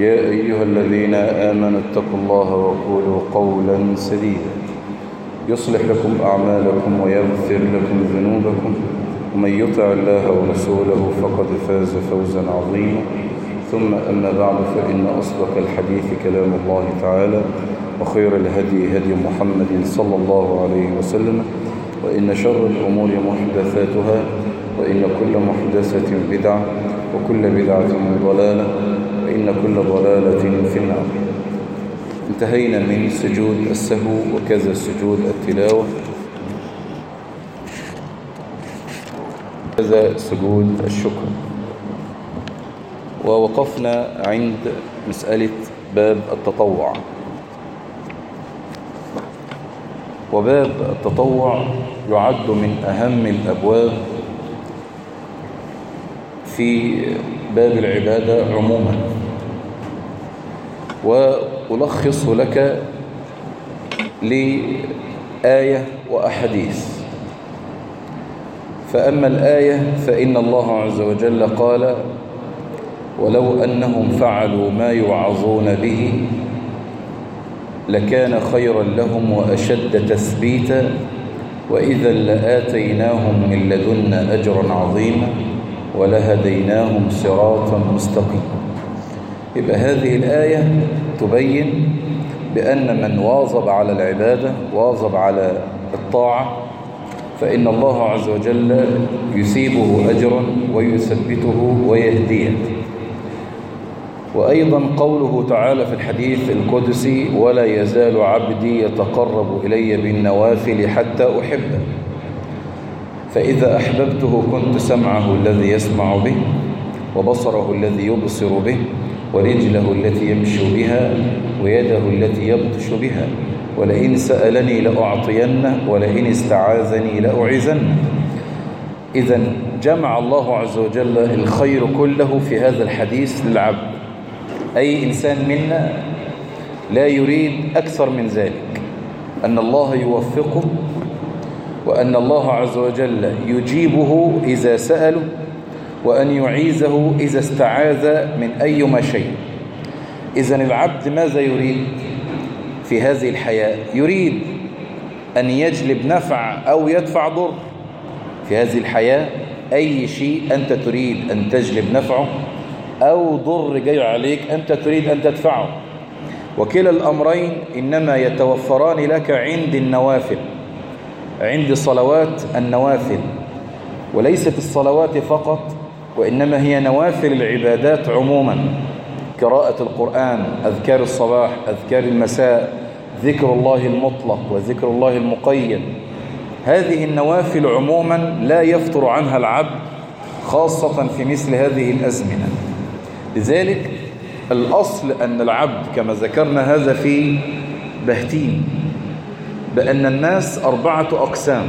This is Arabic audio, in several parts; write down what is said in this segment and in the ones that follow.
يا أيها الذين آمنوا اتقوا الله وقولوا قولا سديدا. يصلح لكم أعمالكم ويغفر لكم ذنوبكم. ومن يطع الله ورسوله فقد فاز فوزا عظيما. ثم أما بعد فإن أصدق الحديث كلام الله تعالى وخير الهدي هدي محمد صلى الله عليه وسلم وإن شر الأمور محدثاتها وإن كل محدثة بدعة وكل بدعة ضلالة. وإن كل ضلالة في النار. انتهينا من سجود السهو وكذا سجود التلاوة. كذا سجود الشكر. ووقفنا عند مسألة باب التطوع. وباب التطوع يعد من أهم الأبواب في باب العبادة عموما. وألخص لك لآية وأحاديث. فأما الآية فإن الله عز وجل قال ولو أنهم فعلوا ما يوعظون به لكان خيرا لهم وأشد تثبيتا وإذا لآتيناهم من لدنا أجرا عظيما ولهديناهم صراطا مستقيما. يبقى هذه الآية تبين بأن من واظب على العبادة واظب على الطاعة فإن الله عز وجل يثيبه أجرا ويثبته ويهديه. وأيضا قوله تعالى في الحديث القدسي ولا يزال عبدي يتقرب إلي بالنوافل حتى أحبه. فإذا أحببته كنت سمعه الذي يسمع به وبصره الذي يبصر به ورجله التي يمشي بها ويده التي يبطش بها. ولئن سألني لأعطينه ولئن استعاذني لأعزنه. إذا جمع الله عز وجل الخير كله في هذا الحديث للعبد. أي إنسان منا لا يريد أكثر من ذلك. أن الله يوفقه وأن الله عز وجل يجيبه إذا سأله. وأن يعيزه إذا استعاذ من أيما شيء. إذا العبد ماذا يريد في هذه الحياة؟ يريد أن يجلب نفع أو يدفع ضر. في هذه الحياة أي شيء أنت تريد أن تجلب نفعه أو ضر جاي عليك أنت تريد أن تدفعه. وكلا الأمرين إنما يتوفران لك عند النوافل. عند صلوات النوافل. وليست الصلوات فقط وإنما هي نوافل العبادات عموما. قراءة القرآن أذكار الصباح أذكار المساء ذكر الله المطلق وذكر الله المقيد. هذه النوافل عموما لا يفطر عنها العبد خاصة في مثل هذه الأزمنة. لذلك الأصل أن العبد كما ذكرنا هذا في بهتين بأن الناس أربعة أقسام.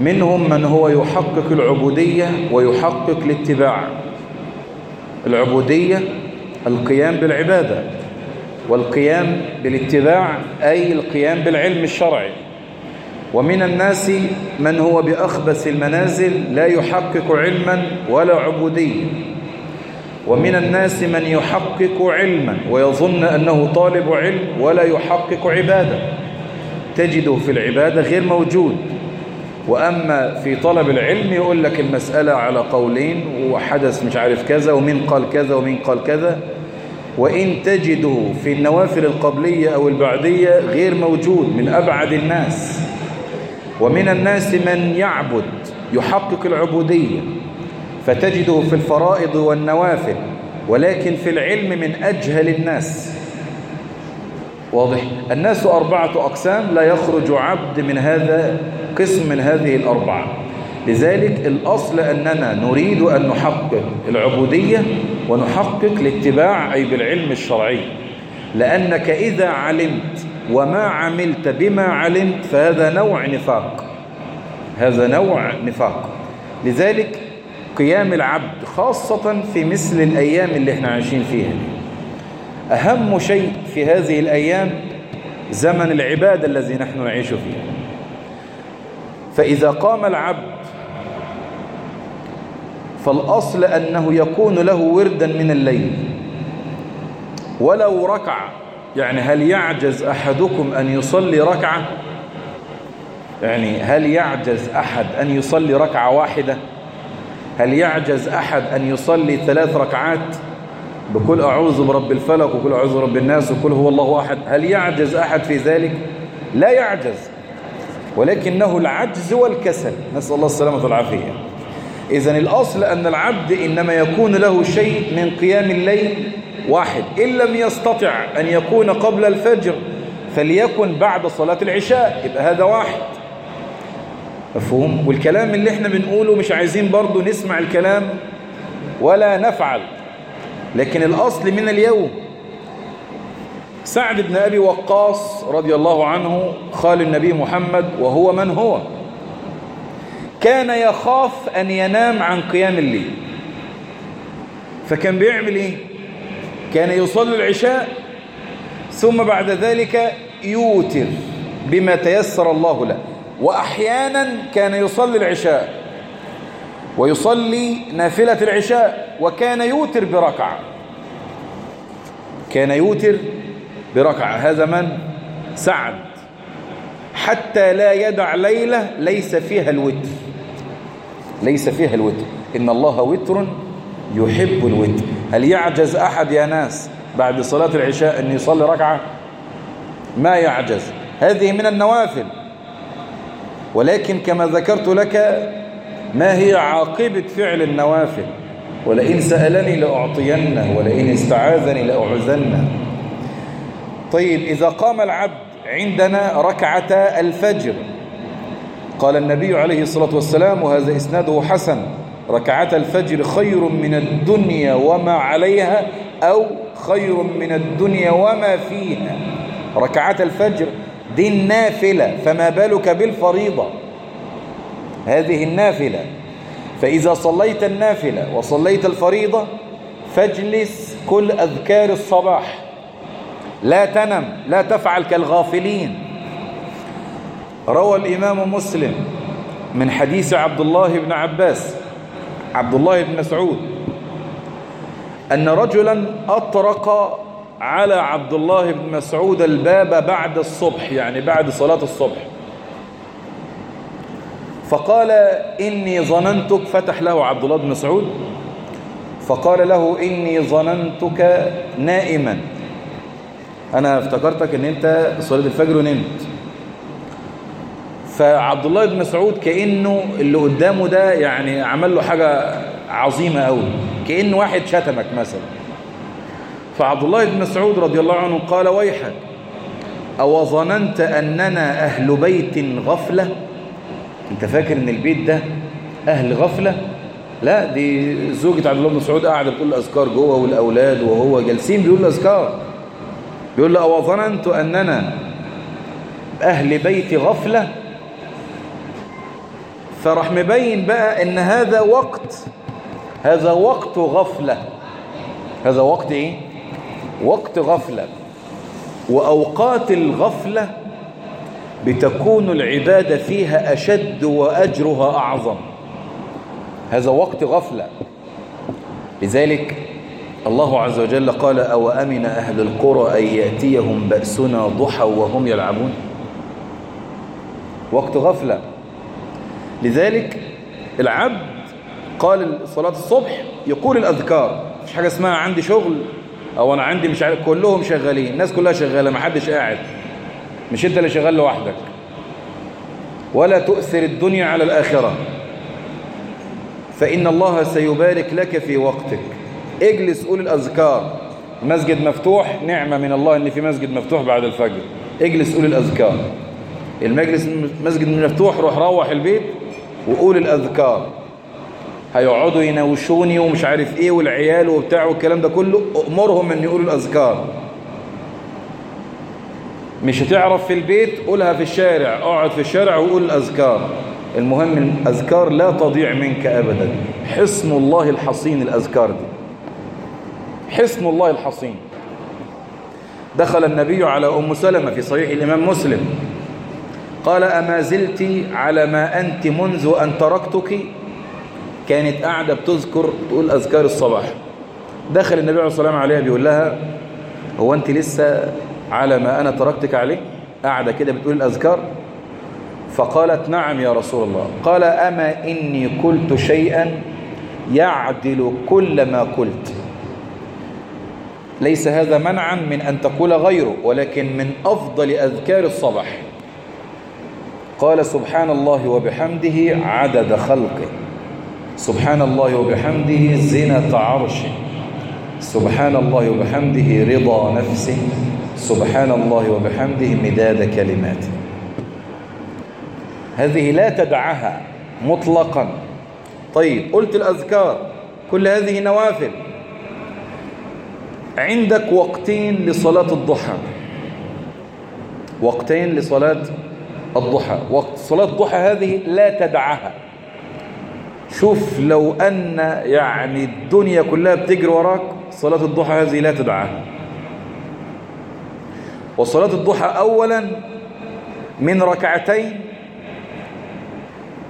منهم من هو يحقق العبودية ويحقق الاتباع. العبودية القيام بالعبادة والقيام بالاتباع أي القيام بالعلم الشرعي. ومن الناس من هو بأخبث المنازل لا يحقق علما ولا عبودية ومن الناس من يحقق علما ويظن أنه طالب علم ولا يحقق عبادة. تجده في العبادة غير موجود. وأما في طلب العلم يقول لك المسألة على قولين وحدث مش عارف كذا ومين قال كذا ومين قال كذا. وإن تجده في النوافل القبلية أو البعدية غير موجود من أبعد الناس. ومن الناس من يعبد يحقق العبودية. فتجده في الفرائض والنوافل ولكن في العلم من أجهل الناس. واضح؟ الناس أربعة أقسام لا يخرج عبد من هذا قسم من هذه الأربعة. لذلك الأصل أننا نريد أن نحقق العبودية ونحقق الاتباع أي بالعلم الشرعي. لأنك إذا علمت وما عملت بما علمت فهذا نوع نفاق. هذا نوع نفاق. لذلك قيام العبد خاصة في مثل الأيام اللي إحنا عايشين فيها أهم شيء في هذه الأيام زمن العبادة الذي نحن نعيش فيه. فإذا قام العبد فالأصل أنه يكون له وردا من الليل. ولو ركع يعني هل يعجز أحدكم أن يصلي ركعة؟ يعني هل يعجز أحد أن يصلي ركعة واحدة؟ هل يعجز أحد أن يصلي ثلاث ركعات؟ بكل أعوذ برب الفلق وكل أعوذ برب الناس وكل هو الله أحد. هل يعجز أحد في ذلك؟ لا يعجز. ولكنه العجز والكسل. نسأل الله السلامة والعافية. إذن الأصل أن العبد إنما يكون له شيء من قيام الليل واحد. إن لم يستطع أن يكون قبل الفجر فليكن بعد صلاة العشاء. يبقى هذا واحد. مفهوم؟ والكلام اللي إحنا بنقوله مش عايزين برضو نسمع الكلام ولا نفعل. لكن الأصل من اليوم. سعد بن أبي وقاص رضي الله عنه خال النبي محمد وهو من هو؟ كان يخاف أن ينام عن قيام الليل. فكان بيعمل إيه؟ كان يصلي العشاء ثم بعد ذلك يوتر بما تيسر الله له. وأحيانا كان يصلي العشاء ويصلي نافلة العشاء وكان يوتر بركعة. كان يوتر بركعة. هذا من؟ سعد. حتى لا يدع ليلة ليس فيها الوتر. ليس فيها الوتر. إن الله وتر يحب الوتر. هل يعجز أحد يا ناس بعد صلاة العشاء أن يصلي ركعة؟ ما يعجز. هذه من النوافل. ولكن كما ذكرت لك ما هي عاقبة فعل النوافل؟ ولئن سألني لأعطينه ولئن استعاذني لأعذنه. طيب إذا قام العبد عندنا ركعة الفجر قال النبي عليه الصلاة والسلام وهذا إسناده حسن ركعة الفجر خير من الدنيا وما عليها أو خير من الدنيا وما فيها. ركعة الفجر دي النافلة فما بالك بالفريضة؟ هذه النافلة. فإذا صليت النافلة وصليت الفريضة فاجلس كل أذكار الصباح. لا تنم لا تفعل كالغافلين. روى الإمام مسلم من حديث عبد الله بن عباس عبد الله بن مسعود أن رجلا أطرق على عبد الله بن مسعود الباب بعد الصبح يعني بعد صلاة الصبح. فقال إني ظننتك فتح له عبد الله بن مسعود. فقال له إني ظننتك نائما. أنا افتكرتك أن أنت صليت الفجر ونمت. فعبد الله بن مسعود كأنه اللي قدامه ده يعني عمل له حاجة عظيمة قوي كأنه واحد شتمك مثلا. فعبد الله بن مسعود رضي الله عنه قال ويحك أو ظننت أننا أهل بيت غفلة؟ أنت فاكر أن البيت ده أهل غفلة؟ لا دي زوجة عبد الله بن مسعود قاعدة بتقول أذكار جوه والأولاد وهو جالسين بيقول أذكار بيقول له أو ظننت أننا أهل بيت غفلة. فراح مبين بقى إن هذا وقت هذا وقت غفلة. هذا وقت إيه؟ وقت غفلة. وأوقات الغفلة بتكون العبادة فيها أشد وأجرها أعظم. هذا وقت غفلة. لذلك الله عز وجل قال أو أمن أهل القرى أن يأتيهم بأسنا ضحى وهم يلعبون؟ وقت غفلة. لذلك العبد قال صلاة الصبح يقول الأذكار مش حاجة اسمها عندي شغل أو أنا عندي مش عارف كلهم شغالين الناس كلها شغالة ما حدش قاعد مش أنت اللي شغال لوحدك. ولا تؤثر الدنيا على الآخرة. فإن الله سيبارك لك في وقتك. اجلس قول الأذكار. المسجد مفتوح نعمة من الله إن في مسجد مفتوح بعد الفجر. اجلس قول الأذكار. المجلس مسجد مفتوح روح روح البيت وقول الأذكار. هيقعدوا يناوشوني ومش عارف إيه والعيال وبتاع والكلام ده كله امرهم إن يقولوا الأذكار. مش هتعرف في البيت قولها في الشارع. اقعد في الشارع وقول الأذكار. المهم الأذكار لا تضيع منك أبدا. حصن الله الحصين الأذكار دي. حصن الله الحصين. دخل النبي على أم سلمة في صحيح الإمام مسلم. قال أما زلت على ما أنت منذ أن تركتك؟ كانت قاعدة بتذكر تقول أذكار الصباح. دخل النبي عليه الصلاة والسلام عليها بيقول لها هو أنت لسه على ما أنا تركتك عليه؟ قاعدة كده بتقول الأذكار. فقالت نعم يا رسول الله. قال أما إني قلت شيئا يعدل كل ما قلت. ليس هذا منعا من أن تقول غيره ولكن من أفضل أذكار الصباح. قال سبحان الله وبحمده عدد خلقه. سبحان الله وبحمده زنة عرشه. سبحان الله وبحمده رضا نفسه. سبحان الله وبحمده مداد كلماته. هذه لا تدعها مطلقا. طيب قلت الأذكار. كل هذه نوافل. عندك وقتين لصلاة الضحى. وقتين لصلاة الضحى. وقت صلاة الضحى هذه لا تدعها. شوف لو أن يعني الدنيا كلها بتجري وراك صلاة الضحى هذه لا تدعها. وصلاة الضحى أولا من ركعتين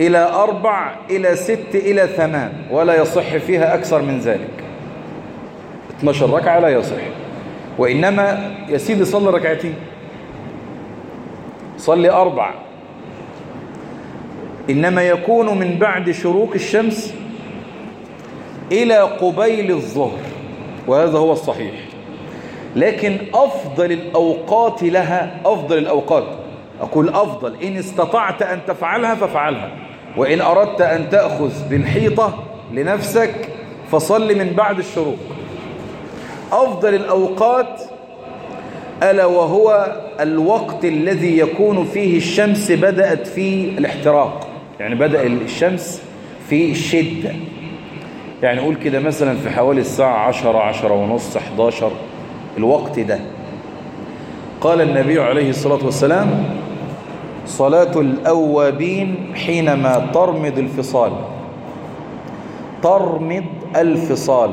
إلى أربع إلى ست إلى ثمان ولا يصح فيها أكثر من ذلك. 12 ركعة لا يصح. وإنما يا سيدي صلي ركعتين. صلي أربع. إنما يكون من بعد شروق الشمس إلى قبيل الظهر وهذا هو الصحيح. لكن أفضل الأوقات لها أفضل الأوقات. أقول أفضل إن استطعت أن تفعلها فافعلها. وإن أردت أن تأخذ بالحيطة لنفسك فصل من بعد الشروق. أفضل الأوقات ألا وهو الوقت الذي يكون فيه الشمس بدأت في الاحتراق. يعني بدأ الشمس في الشدة. يعني قول كده مثلا في حوالي الساعة عشرة عشرة ونص 11 الوقت ده. قال النبي عليه الصلاة والسلام صلاة الأوابين حينما ترمض الفصال. ترمض الفصال.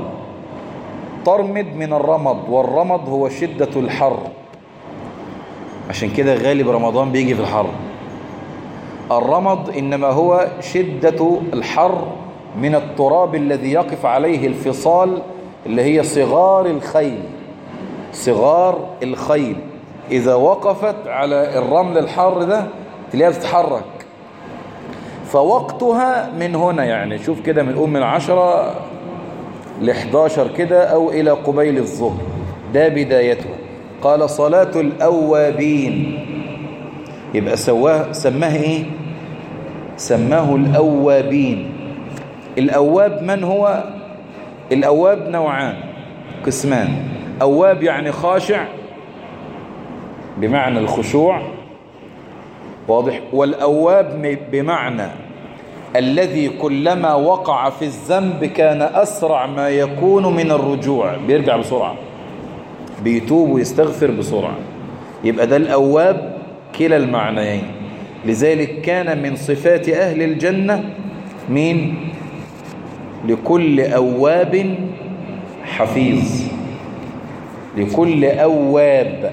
ترمض من الرمض والرمض هو شدة الحر. عشان كده غالب رمضان بيجي في الحر. الرمض إنما هو شدة الحر من التراب الذي يقف عليه الفصال اللي هي صغار الخيل. صغار الخيل. إذا وقفت على الرمل الحر ده تلاقيها بتتحرك. فوقتها من هنا يعني شوف كده من أم من عشرة ل 11 كده أو إلى قبيل الظهر. ده بدايته. قال صلاة الأوابين. يبقى سواه سماه إيه؟ سماه الأوابين. الأواب من هو؟ الأواب نوعان قسمان. أواب يعني خاشع بمعنى الخشوع واضح. والأواب بمعنى الذي كلما وقع في الذنب كان أسرع ما يكون من الرجوع. بيرجع بسرعة. بيتوب ويستغفر بسرعة. يبقى ده الأواب كلا المعنيين. لذلك كان من صفات أهل الجنة مين؟ لكل أواب حفيظ. لكل أواب.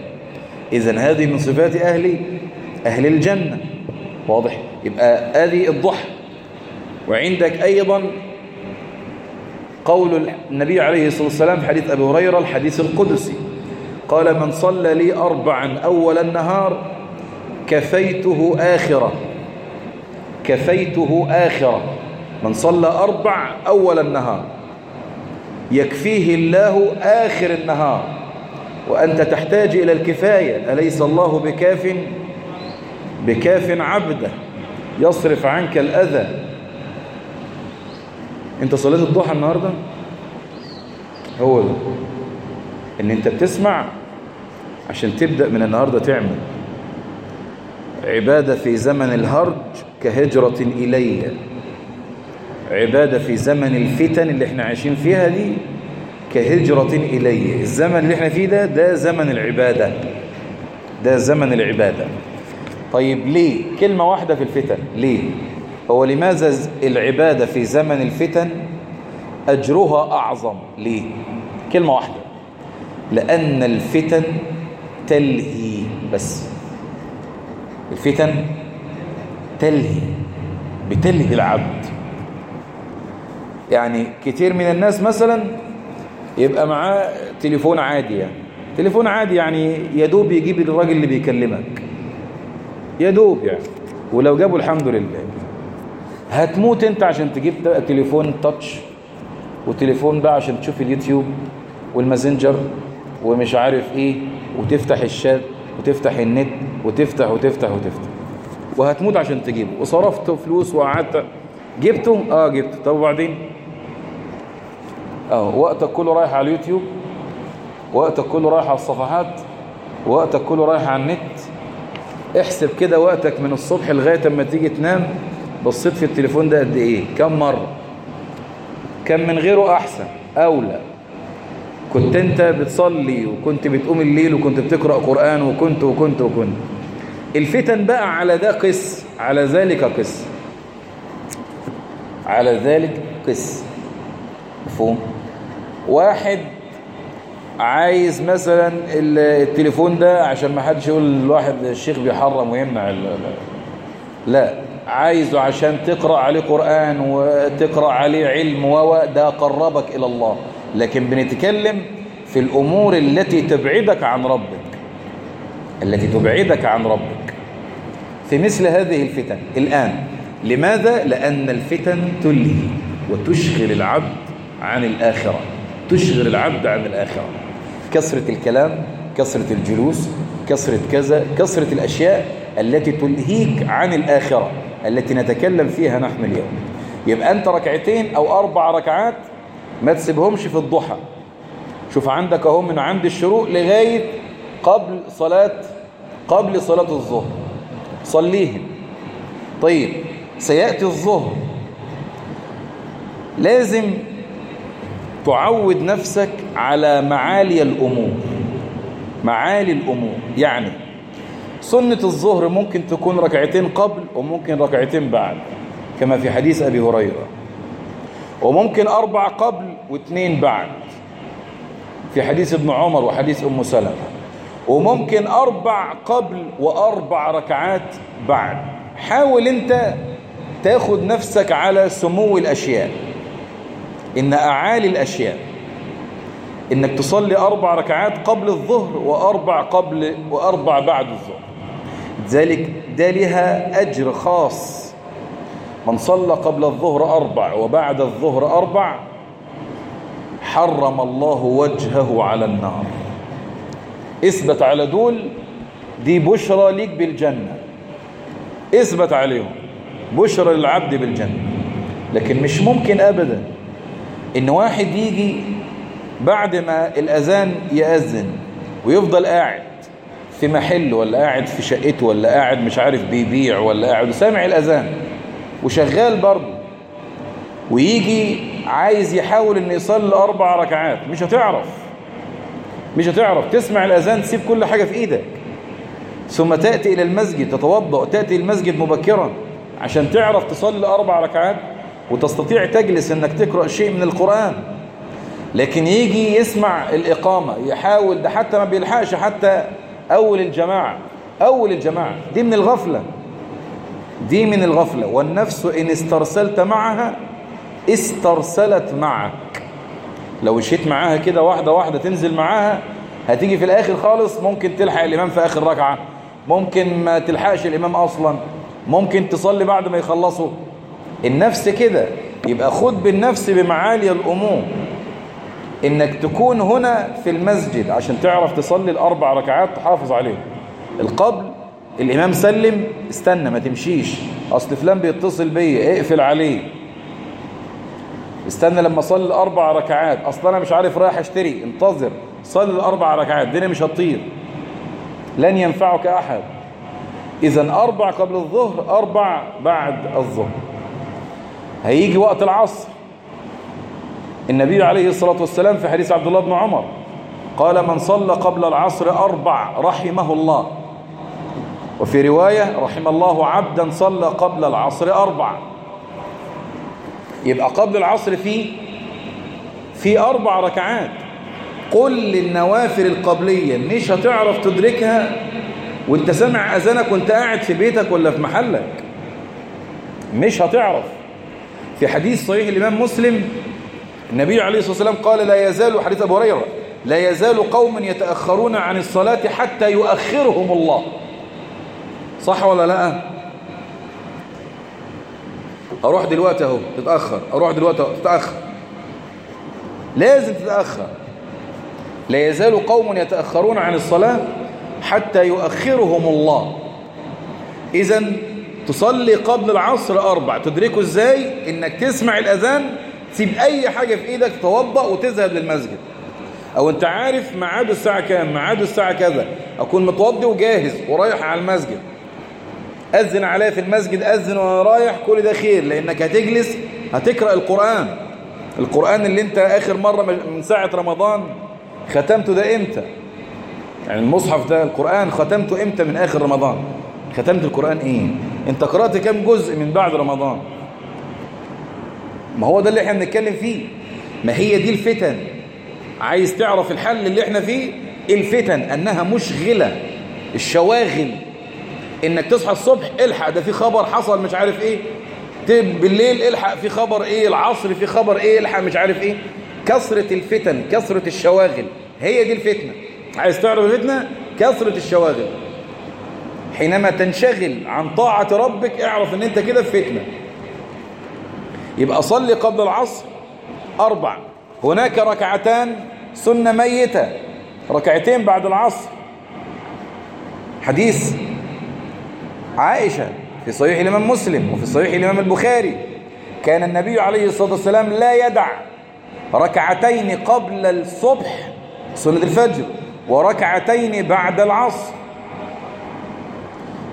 إذن هذه من صفات أهل أهل الجنة. واضح؟ يبقى هذه الضحى. وعندك أيضا قول النبي عليه الصلاة والسلام في حديث أبي هريرة الحديث القدسي. قال من صلى لي أربعا أول النهار كفيته آخرة. كفيته آخرة. من صلى أربع أول النهار يكفيه الله آخر النهار وأنت تحتاج إلى الكفاية. أليس الله بكاف بكاف عبده يصرف عنك الأذى. انت صليت الضحى النهاردة؟ هو ده. ان انت بتسمع عشان تبدأ من النهاردة تعمل. عبادة في زمن الهرج كهجرة إلي عبادة في زمن الفتن اللي إحنا عايشين فيها دي كهجرة إلي الزمن اللي إحنا فيه ده ده زمن العبادة. ده زمن العبادة. طيب ليه؟ كلمة واحدة في الفتن. ليه؟ هو لماذا العبادة في زمن الفتن أجرها أعظم ليه كلمة واحدة. لأن الفتن تلهي بس. الفتن تلهي بتلهي العبد. يعني كتير من الناس مثلا يبقى معاه تليفون عادي يعني. تليفون عادي يعني يدوب يجيب الراجل اللي بيكلمك. يدوب يعني. ولو جابوا الحمد لله. هتموت انت عشان تجيب تليفون touch وتليفون بقى عشان تشوف ال YouTube وال Messenger ومش عارف إيه وتفتح الشات وتفتح النت وتفتح وتفتح وتفتح. وهتموت عشان تجيبه وصرفت فلوس وقعدت. جبته آه جبته طب وبعدين؟ آه وقتك كله رايح على اليوتيوب وقتك كله رايح على الصفحات وقتك كله رايح على النت. احسب كده وقتك من الصبح لغاية أما تيجي تنام. بصيت في التليفون ده قد إيه؟ كم مرة؟ كان من غيره أحسن أولى. كنت أنت بتصلي وكنت بتقوم الليل وكنت بتقرأ قرآن وكنت وكنت وكنت. الفتن بقى على ده قس على ذلك قس. على ذلك قس. مفهوم؟ واحد عايز مثلا التليفون ده عشان ما حدش يقول الواحد الشيخ بيحرم ويمنع لا. عايزه عشان تقرأ عليه قرآن وتقرأ عليه علم وده قربك إلى الله. لكن بنتكلم في الأمور التي تبعدك عن ربك. التي تبعدك عن ربك. في مثل هذه الفتن الآن. لماذا؟ لأن الفتن تلهي وتشغل العبد عن الآخرة. تشغل العبد عن الآخرة. كثرة الكلام كثرة الجلوس كثرة كذا كثرة الأشياء التي تلهيك عن الآخرة. التي نتكلم فيها نحن اليوم. يبقى أنت ركعتين أو أربع ركعات ما تسيبهمش في الضحى. شوف عندك أهو من عند الشروق لغاية قبل صلاة قبل صلاة الظهر. صليهم. طيب سيأتي الظهر. لازم تعود نفسك على معالي الأمور. معالي الأمور. يعني سنة الظهر ممكن تكون ركعتين قبل وممكن ركعتين بعد كما في حديث أبي هريرة. وممكن أربع قبل واثنين بعد في حديث ابن عمر وحديث أم سلمة. وممكن أربع قبل وأربع ركعات بعد. حاول أنت تاخد نفسك على سمو الأشياء. إن أعالي الأشياء. إنك تصلي أربع ركعات قبل الظهر وأربع قبل وأربع بعد الظهر. ذلك ده لها أجر خاص. من صلى قبل الظهر أربع وبعد الظهر أربع حرم الله وجهه على النار. اثبت على دول دي بشرى ليك بالجنة. اثبت عليهم بشرى للعبد بالجنة. لكن مش ممكن أبدا إن واحد يجي بعد ما الأذان يأذن ويفضل قاعد. في محل ولا قاعد في شقته ولا قاعد مش عارف بيبيع ولا قاعد سامع الأذان وشغال برضه. ويجي عايز يحاول إنه يصلي أربع ركعات مش هتعرف. مش هتعرف. تسمع الأذان تسيب كل حاجة في إيدك. ثم تأتي إلى المسجد تتوضأ تأتي المسجد مبكرا عشان تعرف تصلي أربع ركعات وتستطيع تجلس إنك تقرأ شيء من القرآن. لكن يجي يسمع الإقامة يحاول ده حتى ما بيلحقش حتى أول الجماعة أول الجماعة دي من الغفلة. دي من الغفلة. والنفس إن استرسلت معها استرسلت معك. لو مشيت معاها كده واحدة واحدة تنزل معاها هتيجي في الآخر خالص ممكن تلحق الإمام في آخر ركعة. ممكن ما تلحقش الإمام أصلا. ممكن تصلي بعد ما يخلصوا. النفس كده. يبقى خد بالنفس بمعالي الأمور. إنك تكون هنا في المسجد عشان تعرف تصلي الأربع ركعات تحافظ عليهم القبل الإمام سلم استنى ما تمشيش. أصل فلان بيتصل بيا اقفل عليه. استنى لما صلي الأربع ركعات. أصلا أنا مش عارف رايح أشتري. انتظر. صلي الأربع ركعات. الدنيا مش هتطير. لن ينفعك أحد. إذا أربع قبل الظهر أربع بعد الظهر. هيجي وقت العصر. النبي عليه الصلاة والسلام في حديث عبد الله بن عمر قال من صلى قبل العصر أربع رحمه الله. وفي رواية رحم الله عبدا صلى قبل العصر أربع. يبقى قبل العصر في في أربع ركعات. كل النوافل القبلية مش هتعرف تدركها وانت سامع أذانك وانت قاعد في بيتك ولا في محلك. مش هتعرف. في حديث صحيح الإمام مسلم النبي عليه الصلاة والسلام قال لا يزال حديث أبو هريرة لا يزال قوم يتأخرون عن الصلاة حتى يؤخرهم الله. صح ولا لا؟ أروح دلوقتي أهو تتأخر أروح دلوقتي أهو تتأخر. لازم تتأخر. لا يزال قوم يتأخرون عن الصلاة حتى يؤخرهم الله. إذا تصلي قبل العصر أربع تدركه إزاي؟ إنك تسمع الأذان تسيب أي حاجة في إيدك توضأ وتذهب للمسجد. أو أنت عارف ميعاد الساعة كام؟ ميعاد الساعة كذا. أكون متوضي وجاهز ورايح على المسجد. أذن عليا في المسجد أذن وأنا رايح كل ده خير لأنك هتجلس هتقرأ القرآن. القرآن اللي أنت آخر مرة من ساعة رمضان ختمته ده إمتى؟ يعني المصحف ده القرآن ختمته إمتى من آخر رمضان؟ ختمت القرآن إيه؟ أنت قرأت كم جزء من بعد رمضان؟ ما هو ده اللي إحنا بنتكلم فيه. ما هي دي الفتن. عايز تعرف الحل اللي إحنا فيه؟ الفتن انها مشغلة. الشواغل. انك تصحى الصبح الحق ده في خبر حصل مش عارف إيه. بالليل الحق في خبر إيه. العصر في خبر إيه. الحق مش عارف إيه. كثرة الفتن كثرة الشواغل. هي دي الفتنة. عايز تعرف الفتنة؟ كثرة الشواغل. حينما تنشغل عن طاعة ربك اعرف ان انت كده في فتنة. يبقى صلي قبل العصر أربع. هناك ركعتان سنة ميتة. ركعتين بعد العصر. حديث عائشة في صحيح الإمام مسلم وفي صحيح الإمام البخاري. كان النبي عليه الصلاة والسلام لا يدع ركعتين قبل الصبح سنة الفجر وركعتين بعد العصر.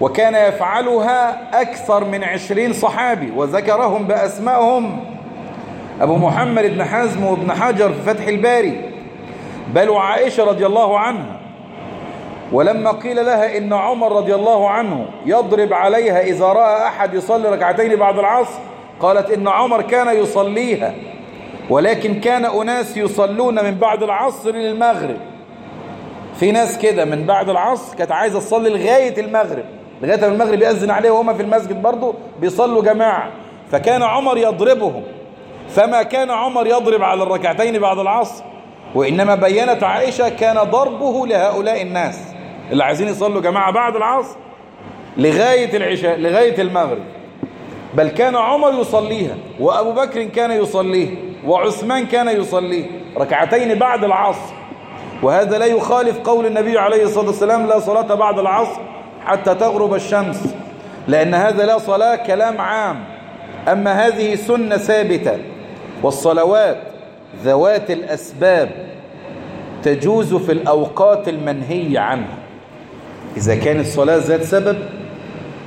وكان يفعلها أكثر من عشرين صحابي وذكرهم بأسمائهم. أبو محمد بن حزم وابن حجر في فتح الباري. بل وعائشة رضي الله عنها. ولما قيل لها إن عمر رضي الله عنه يضرب عليها إذا رأى أحد يصلي ركعتين بعد العصر قالت إن عمر كان يصليها ولكن كان أناس يصلون من بعد العصر للمغرب. في ناس كده من بعد العصر كانت عايزة تصلي لغاية المغرب. لغاية المغرب يأذن عليه وهم في المسجد برضه بيصلوا جماعة. فكان عمر يضربهم. فما كان عمر يضرب على الركعتين بعد العصر وإنما بينت عائشة كان ضربه لهؤلاء الناس اللي عايزين يصلوا جماعة بعد العصر لغاية العشاء لغاية المغرب. بل كان عمر يصليها وأبو بكر كان يصليه وعثمان كان يصليه ركعتين بعد العصر. وهذا لا يخالف قول النبي عليه الصلاة والسلام لا صلاة بعد العصر. حتى تغرب الشمس لأن هذا لا صلاة كلام عام. أما هذه سنة ثابتة والصلوات ذوات الأسباب تجوز في الأوقات المنهي عنها. إذا كانت الصلاة ذات سبب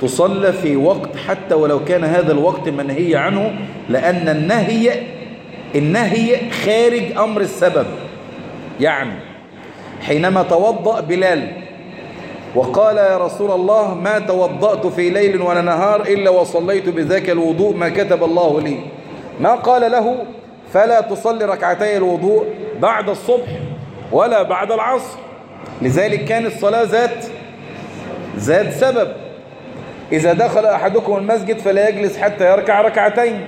تصلى في وقت حتى ولو كان هذا الوقت منهي عنه لأن النهي النهي خارج أمر السبب. يعني حينما توضأ بلال وقال يا رسول الله ما توضأت في ليل ولا نهار إلا وصليت بذاك الوضوء ما كتب الله لي. ما قال له؟ فلا تصلي ركعتي الوضوء بعد الصبح ولا بعد العصر. لذلك كان الصلاة ذات ذات سبب. إذا دخل أحدكم المسجد فلا يجلس حتى يركع ركعتين.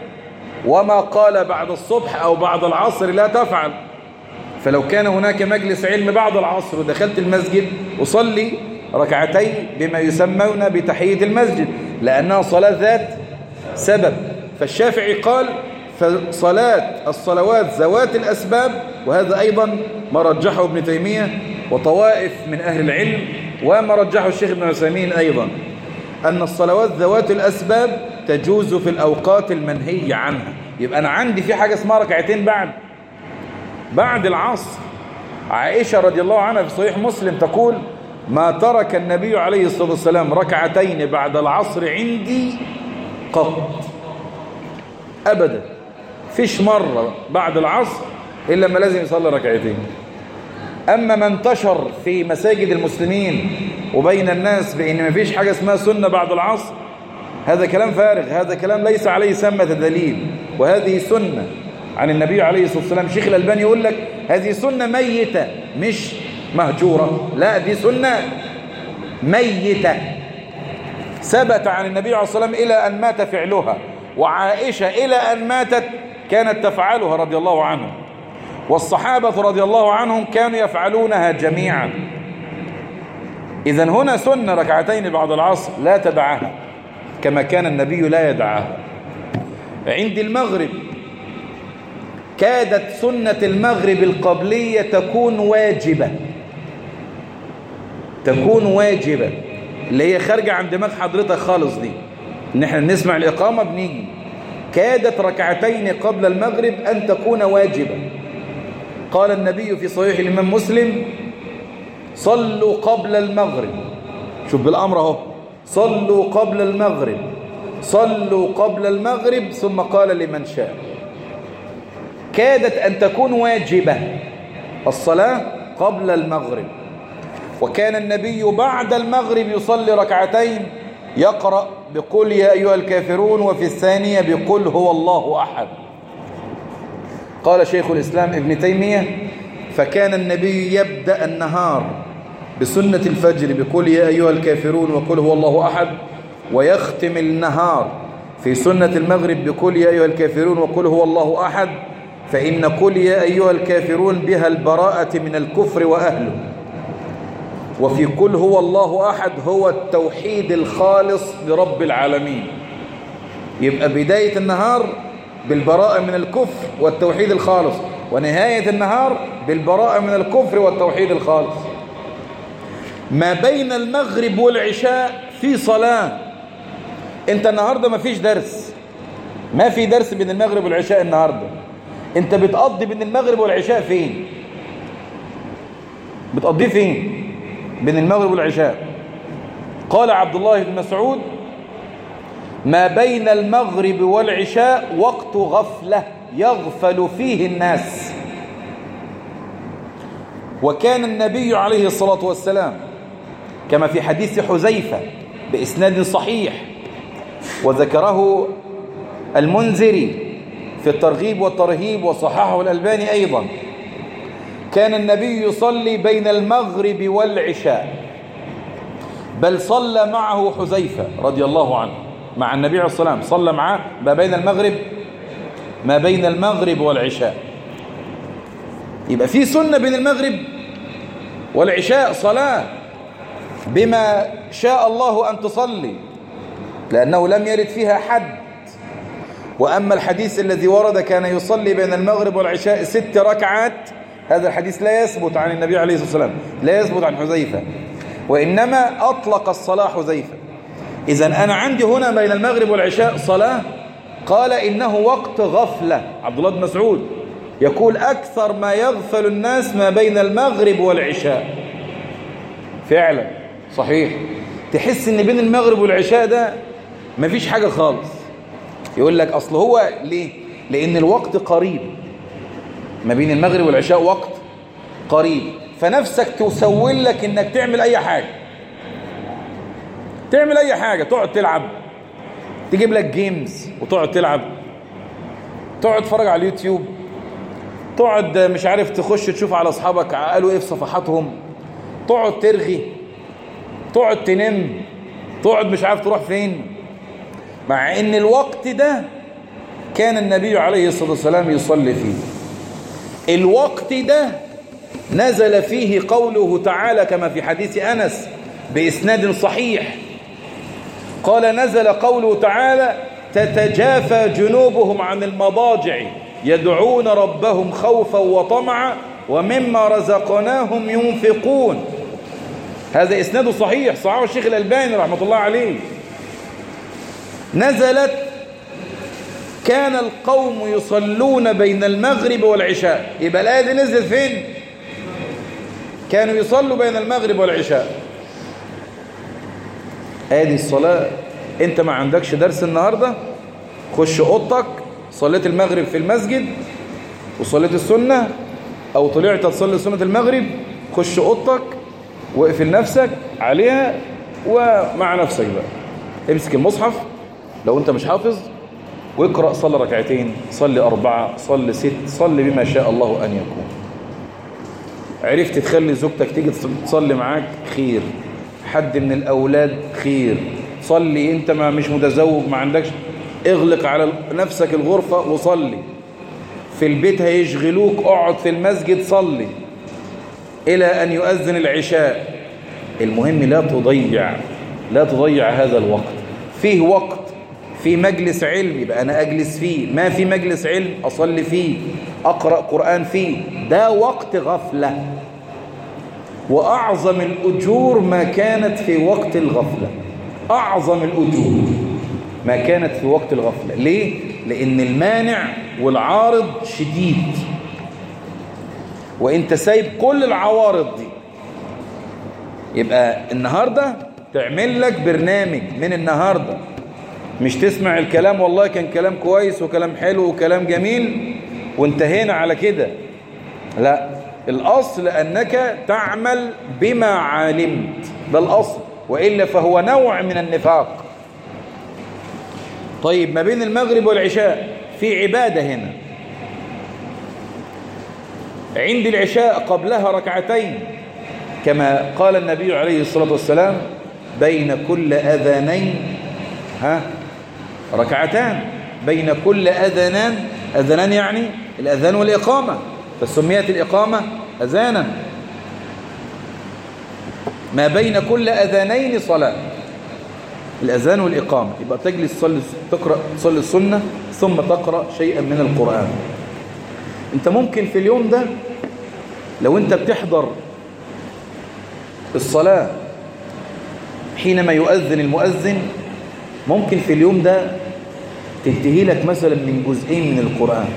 وما قال بعد الصبح أو بعد العصر لا تفعل. فلو كان هناك مجلس علم بعد العصر ودخلت المسجد أصلي ركعتين بما يسمون بتحية المسجد لأنها صلاة ذات سبب. فالشافعي قال فصلاة الصلوات ذوات الأسباب وهذا أيضا ما رجحه ابن تيمية وطوائف من أهل العلم وما رجحه الشيخ ابن عثيمين أيضا أن الصلوات ذوات الأسباب تجوز في الأوقات المنهي عنها. يبقى أنا عندي في حاجة اسمها ركعتين بعد. بعد العصر عائشة رضي الله عنها في صحيح مسلم تقول ما ترك النبي عليه الصلاة والسلام ركعتين بعد العصر عندي قط. أبدا. فيش مرة بعد العصر إلا ما لازم يصلي ركعتين. أما ما انتشر في مساجد المسلمين وبين الناس بأن ما فيش حاجة اسمها سنة بعد العصر هذا كلام فارغ هذا كلام ليس عليه سمة دليل. وهذه سنة عن النبي عليه الصلاة والسلام. شيخ الألباني يقول لك هذه سنة ميتة مش مهجورة. لا دي سنة ميتة. ثبت عن النبي عليه الصلاة والسلام إلى أن مات فعلها وعائشة إلى أن ماتت كانت تفعلها رضي الله عنهم والصحابة رضي الله عنهم كانوا يفعلونها جميعا. إذا هنا سنة ركعتين بعد العصر لا تدعها كما كان النبي لا يدعها. عند المغرب كادت سنة المغرب القبلية تكون واجبة. تكون واجبة. اللي هي خارجة عن دماغ حضرتك خالص دي. إن إحنا نسمع الإقامة بنيجي. كادت ركعتين قبل المغرب أن تكون واجبة. قال النبي في صحيح الإمام مسلم صلوا قبل المغرب. شوف بالأمر أهو. صلوا قبل المغرب. صلوا قبل المغرب. ثم قال لمن شاء. كادت أن تكون واجبة. الصلاة قبل المغرب. وكان النبي بعد المغرب يصلي ركعتين. يقرأ بقول يا أيها الكافرون وفي الثانية بقول هو الله أحد. قال شيخ الإسلام ابن تيمية فكان النبي يبدأ النهار بسنة الفجر بقول يا أيها الكافرون وقل هو الله أحد. ويختم النهار في سنة المغرب بقول يا أيها الكافرون وقل هو الله أحد. فإن قل يا أيها الكافرون بها البراءة من الكفر وأهله. وفي قل هو الله أحد هو التوحيد الخالص لرب العالمين. يبقى بداية النهار بالبراءة من الكفر والتوحيد الخالص ونهاية النهار بالبراءة من الكفر والتوحيد الخالص. ما بين المغرب والعشاء في صلاة. أنت النهاردة ما فيش درس. ما في درس بين المغرب والعشاء النهاردة. أنت بتقضي بين المغرب والعشاء فين؟ بتقضيه فين؟ بين المغرب والعشاء. قال عبد الله بن مسعود ما بين المغرب والعشاء وقت غفلة يغفل فيه الناس. وكان النبي عليه الصلاة والسلام كما في حديث حذيفة بإسناد صحيح وذكره المنذري في الترغيب والترهيب وصححه الألباني أيضا. كان النبي يصلي بين المغرب والعشاء بل صلى معه حذيفة رضي الله عنه مع النبي عليه الصلاة والسلام صلى معه ما بين المغرب ما بين المغرب والعشاء. يبقى في سنة بين المغرب والعشاء صلاة بما شاء الله أن تصلي لأنه لم يرد فيها حد. وأما الحديث الذي ورد كان يصلي بين المغرب والعشاء ست ركعات هذا الحديث لا يثبت عن النبي عليه الصلاة والسلام لا يثبت عن حذيفة وإنما أطلق الصلاة حذيفة. إذا أنا عندي هنا بين المغرب والعشاء صلاة قال إنه وقت غفلة. عبد الله بن مسعود يقول أكثر ما يغفل الناس ما بين المغرب والعشاء. فعلا صحيح. تحس إن بين المغرب والعشاء ده مفيش حاجة خالص. يقول لك أصل هو ليه؟ لأن الوقت قريب. ما بين المغرب والعشاء وقت قريب. فنفسك تسول لك إنك تعمل أي حاجة. تعمل أي حاجة. تقعد تلعب. تجيب لك جيمز وتقعد تلعب. تقعد تتفرج على اليوتيوب. تقعد مش عارف تخش تشوف على أصحابك قالوا إيه في صفحاتهم. تقعد ترغي. تقعد تنم تقعد مش عارف تروح فين. مع إن الوقت ده كان النبي عليه الصلاة والسلام يصلي فيه. الوقت ده نزل فيه قوله تعالى كما في حديث أنس بإسناد صحيح. قال نزل قوله تعالى تتجافى جنوبهم عن المضاجع يدعون ربهم خوفا وطمعا ومما رزقناهم ينفقون. هذا إسناده صحيح صحيح الشيخ الألباني رحمة الله عليه. نزلت كان القوم يصلون بين المغرب والعشاء. يبقى الآية دي نزلت فين؟ كانوا يصلوا بين المغرب والعشاء. ادي الصلاة. أنت ما عندكش درس النهاردة؟ خش أوضتك صليت المغرب في المسجد وصليت السنة أو طلعت تصلي سنة المغرب خش أوضتك واقفل نفسك عليها ومع نفسك بقى. امسك المصحف. لو أنت مش حافظ واقرأ صلي ركعتين صلي أربعة صلي ست صلي بما شاء الله أن يكون. عرفت تخلي زوجتك تيجي تصلي معاك؟ خير. حد من الأولاد؟ خير. صلي أنت ما مش متزوج ما عندكش. اغلق على نفسك الغرفة وصلي. في البيت هيشغلوك اقعد في المسجد صلي. إلى أن يؤذن العشاء. المهم لا تضيع لا تضيع هذا الوقت. فيه وقت. في مجلس علم يبقى أنا أجلس فيه. ما في مجلس علم أصلي فيه أقرأ قرآن فيه. ده وقت غفلة. وأعظم الأجور ما كانت في وقت الغفلة. أعظم الأجور ما كانت في وقت الغفلة. ليه؟ لأن المانع والعارض شديد. وإنت سايب كل العوارض دي. يبقى النهاردة تعمل لك برنامج من النهاردة. مش تسمع الكلام والله كان كلام كويس وكلام حلو وكلام جميل وانتهينا على كده. لا الأصل أنك تعمل بما علمت. ده الأصل وإلا فهو نوع من النفاق. طيب ما بين المغرب والعشاء في عبادة هنا. عند العشاء قبلها ركعتين كما قال النبي عليه الصلاة والسلام بين كل أذانين ها؟ ركعتان بين كل أذانان أذانان يعني الأذان والإقامة فسميت الإقامة أذانا. ما بين كل أذانين صلاة. الأذان والإقامة يبقى تجلس تقرأ تصلي السنة ثم تقرأ شيئا من القرآن. أنت ممكن في اليوم ده لو أنت بتحضر الصلاة حينما يؤذن المؤذن ممكن في اليوم ده تنتهي لك مثلا من جزئين من القرآن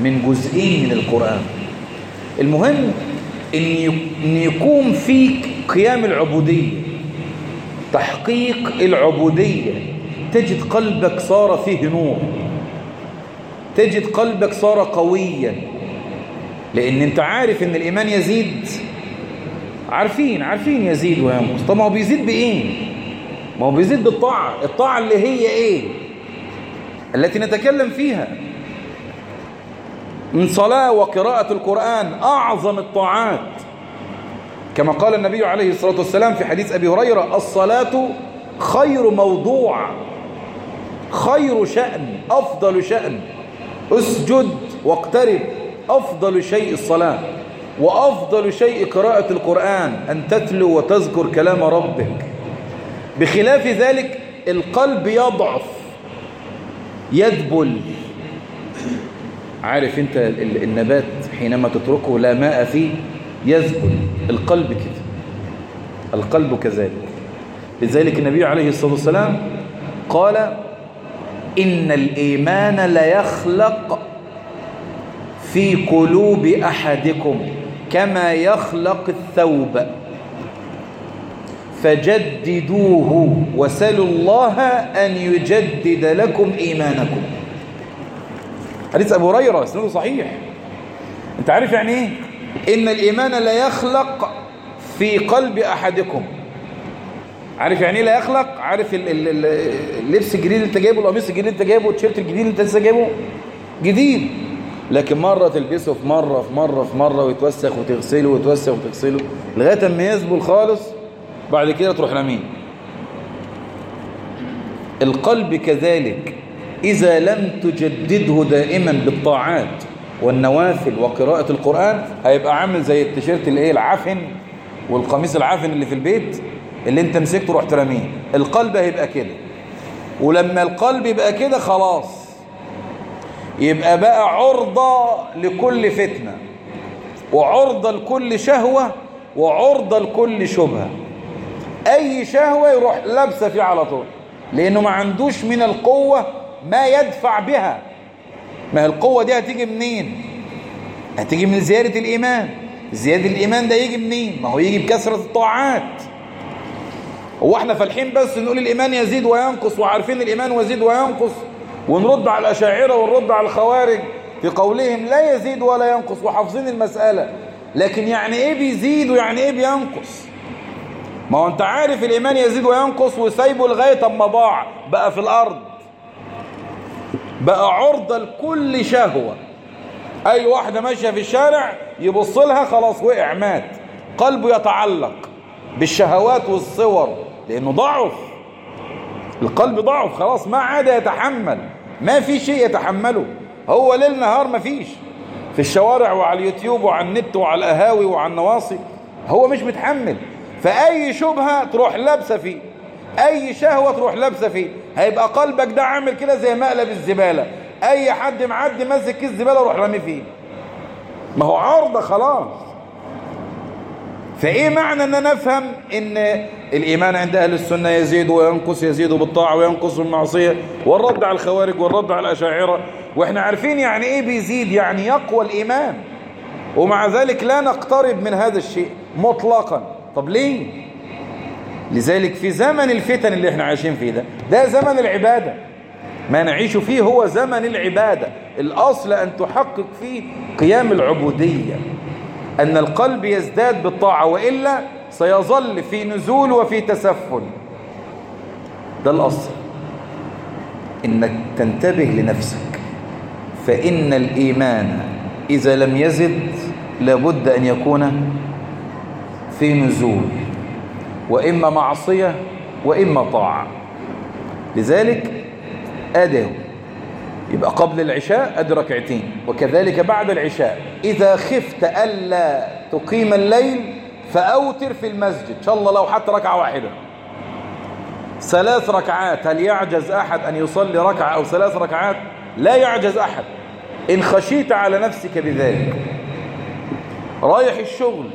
من جزئين من القرآن. المهم إن يكون فيك قيام العبودية تحقيق العبودية تجد قلبك صار فيه نور تجد قلبك صار قويا. لأن أنت عارف إن الإيمان يزيد. عارفين عارفين يزيد وينقص. طب ما هو بيزيد بإيه؟ ما هو بيزيد بالطاعة. الطاعة اللي هي إيه؟ التي نتكلم فيها. من صلاة وقراءة القرآن أعظم الطاعات. كما قال النبي عليه الصلاة والسلام في حديث أبي هريرة الصلاة خير موضوع خير شأن أفضل شأن. اسجد واقترب أفضل شيء الصلاة. وأفضل شيء قراءة القرآن أن تتلو وتذكر كلام ربك. بخلاف ذلك القلب يضعف. يدبل عارف انت النبات حينما تتركه لا ماء فيه يذبل. القلب كده. القلب كذلك. لذلك النبي عليه الصلاة والسلام قال إن الإيمان ليخلق في قلوب أحدكم كما يخلق الثوب. فجددوه وسلوا الله أن يجدد لكم إيمانكم. حديث أبو هريرة إسناده صحيح. أنت عارف يعني إيه؟ إن الإيمان لا يخلق في قلب أحدكم. عارف يعني إيه لا يخلق؟ عارف اللبس الجديد اللي أنت جايبه القميص الجديد اللي أنت جايبه التيشيرت الجديد اللي أنت لسه جايبه؟ جديد. لكن مرة تلبسه في مرة في مرة في مرة ويتوسخ وتغسله وتوسخ وتغسله لغاية ما يذبل خالص بعد كده تروح رميه القلب كذلك إذا لم تجدده دائما بالطاعات والنوافل وقراءة القرآن هيبقى عامل زي التيشيرت اللي إيه العفن والقميص العفن اللي في البيت اللي أنت مسكته رحت رميه القلب هيبقى كده. ولما القلب يبقى كده خلاص. يبقى بقى عرضة لكل فتنة وعرضة لكل شهوة وعرضة لكل شبهة. أي شهوة يروح لابسة فيه على طول. لأنه ما عندوش من القوة ما يدفع بها. ما هي القوة دي هتيجي منين؟ هتيجي من زيادة الإيمان. زيادة الإيمان ده يجي منين؟ ما هو يجي بكثرة الطاعات. هو إحنا فالحين بس نقول الإيمان يزيد وينقص وعارفين الإيمان يزيد وينقص. ونرد على الأشاعرة ونرد على الخوارج في قولهم لا يزيد ولا ينقص وحافظين المسألة. لكن يعني إيه بيزيد ويعني إيه بينقص؟ ما هو انت عارف الإيمان يزيد وينقص وسايبه لغاية اما ضاع بقى في الأرض. بقى عرضة لكل شهوة. أي واحدة ماشية في الشارع يبص لها خلاص وقع مات. قلبه يتعلق بالشهوات والصور لأنه ضعف. القلب ضعف خلاص ما عاد يتحمل. ما في شيء يتحمله. هو ليل نهار ما فيش. في الشوارع وعلى اليوتيوب وعلى النت وعلى القهاوي وعلى النواصي. هو مش متحمل. فأي شبهة تروح لابسة فيه أي شهوة تروح لابسة فيه. هيبقى قلبك ده عامل كده زي مقلب الزبالة. أي حد معدي ماسك كيس زبالة روح رامي فيه. ما هو عرضة خلاص. فإيه معنى إن نفهم إن الإيمان عند أهل السنة يزيد وينقص يزيد بالطاعة وينقص بالمعصية؟ والرد على الخوارج والرد على الأشاعرة. وإحنا عارفين يعني إيه بيزيد؟ يعني يقوى الإيمان. ومع ذلك لا نقترب من هذا الشيء مطلقا. طب ليه؟ لذلك في زمن الفتن اللي إحنا عايشين فيه ده ده زمن العبادة. ما نعيش فيه هو زمن العبادة. الأصل أن تحقق فيه قيام العبودية. أن القلب يزداد بالطاعة وإلا سيظل في نزول وفي تسفل. ده الأصل. إنك تنتبه لنفسك. فإن الإيمان إذا لم يزد لابد أن يكون في نزول وإما معصية وإما طاعة. لذلك أده يبقى قبل العشاء أدي ركعتين وكذلك بعد العشاء. إذا خفت ألا تقيم الليل فأوتر في المسجد. إن شاء الله لو حتى ركعة واحدة. ثلاث ركعات هل يعجز أحد أن يصلي ركعة أو ثلاث ركعات؟ لا يعجز أحد. إن خشيت على نفسك بذلك رايح الشغل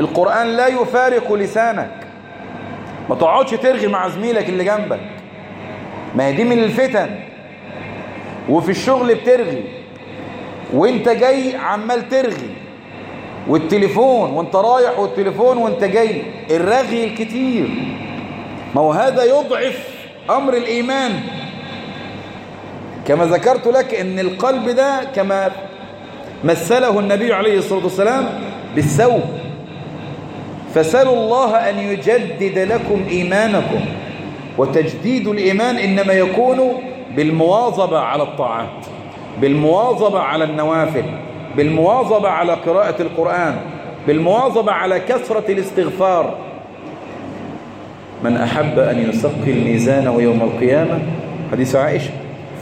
القرآن لا يفارق لسانك. ما تقعدش ترغي مع زميلك اللي جنبك. ما هي دي من الفتن. وفي الشغل بترغي. وانت جاي عمال ترغي. والتليفون وانت رايح والتليفون وانت جاي. الرغي الكتير. ما هو هذا يضعف أمر الإيمان. كما ذكرت لك إن القلب ده كما مثله النبي عليه الصلاة والسلام بالثوب فسلوا الله أن يجدد لكم إيمانكم. وتجديد الإيمان إنما يكون بالمواظبة على الطاعات بالمواظبة على النوافل بالمواظبة على قراءة القرآن بالمواظبة على كثرة الاستغفار. من أحب أن يثقل ميزانه يوم القيامة؟ حديث عائشة.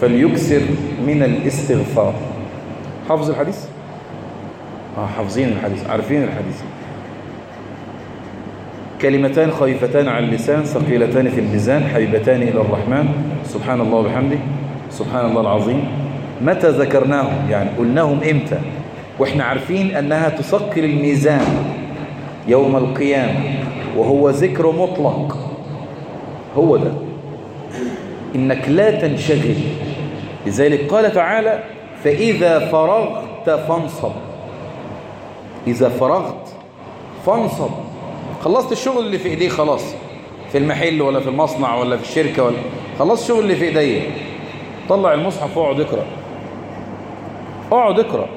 فليكسر من الاستغفار. حافظ الحديث؟ آه حافظين الحديث عارفين الحديث. كلمتان خفيفتان على اللسان ثقيلتان في الميزان حبيبتان إلى الرحمن. سبحان الله وبحمده. سبحان الله العظيم. متى ذكرناهم؟ يعني قلناهم إمتى؟ وإحنا عارفين أنها تثقل الميزان يوم القيامة وهو ذكر مطلق. هو ده. إنك لا تنشغل. لذلك قال تعالى فإذا فرغت فانصب. إذا فرغت فانصب. خلصت الشغل اللي في إيديه خلاص. في المحل ولا في المصنع ولا في الشركة ولا خلصت الشغل اللي في إيديه. طلع المصحف واقعد اقرأ. اقعد اقرأ.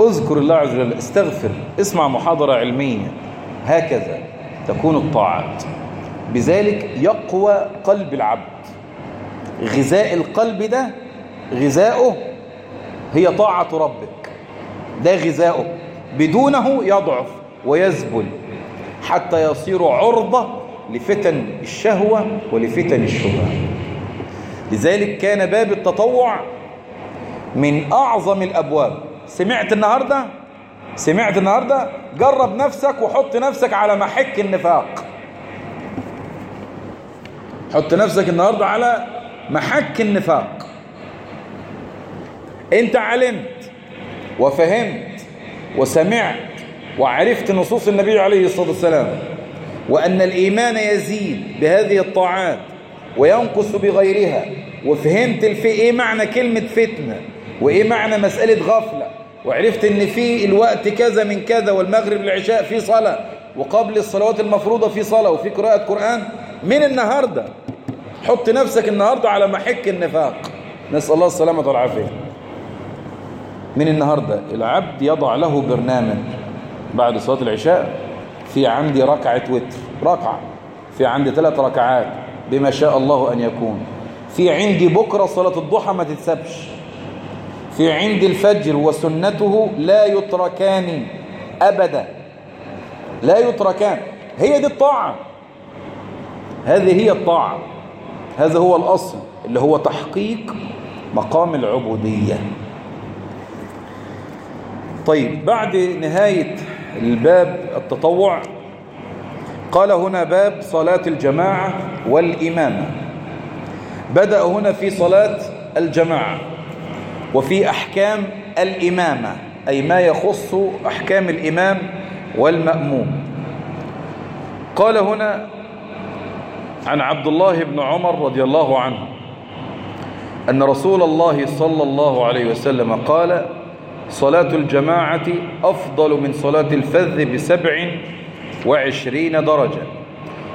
اذكر الله عز وجل استغفر اسمع محاضرة علمية. هكذا تكون الطاعات. بذلك يقوى قلب العبد. غذاء القلب ده غذاؤه هي طاعة ربك. ده غذاؤه. بدونه يضعف. ويذبل حتى يصير عرضة لفتن الشهوة ولفتن الشبهة. لذلك كان باب التطوع من أعظم الأبواب. سمعت النهاردة؟ سمعت النهاردة؟ جرب نفسك وحط نفسك على محك النفاق. حط نفسك النهاردة على محك النفاق. انت علمت وفهمت وسمعت وعرفت نصوص النبي عليه الصلاة والسلام وأن الإيمان يزيد بهذه الطاعات وينقص بغيرها. وفهمت في إيه معنى كلمة فتنة؟ وإيه معنى مسألة غفلة؟ وعرفت إن في الوقت كذا من كذا والمغرب العشاء في صلاة وقبل الصلوات المفروضة في صلاة وفي قراءة قرآن من النهاردة؟ حط نفسك النهاردة على محك النفاق. نسأل الله السلامة والعافية. من النهاردة العبد يضع له برنامج بعد صلاة العشاء في عندي ركعة وتر ركعة. في عندي ثلاث ركعات بما شاء الله أن يكون. في عندي بكرة صلاة الضحى ما تتسبش في عندي الفجر وسنته لا يتركان أبدا. لا يتركان. هي دي الطاعة. هذه هي الطاعة. هذا هو الأصل اللي هو تحقيق مقام العبودية. طيب بعد نهاية الباب التطوع. قال هنا باب صلاة الجماعة والإمامة. بدأ هنا في صلاة الجماعة وفي أحكام الإمامة أي ما يخص أحكام الإمام والمأموم. قال هنا عن عبد الله بن عمر رضي الله عنه أن رسول الله صلى الله عليه وسلم قال صلاة الجماعة أفضل من صلاة الفذ بسبع وعشرين درجة.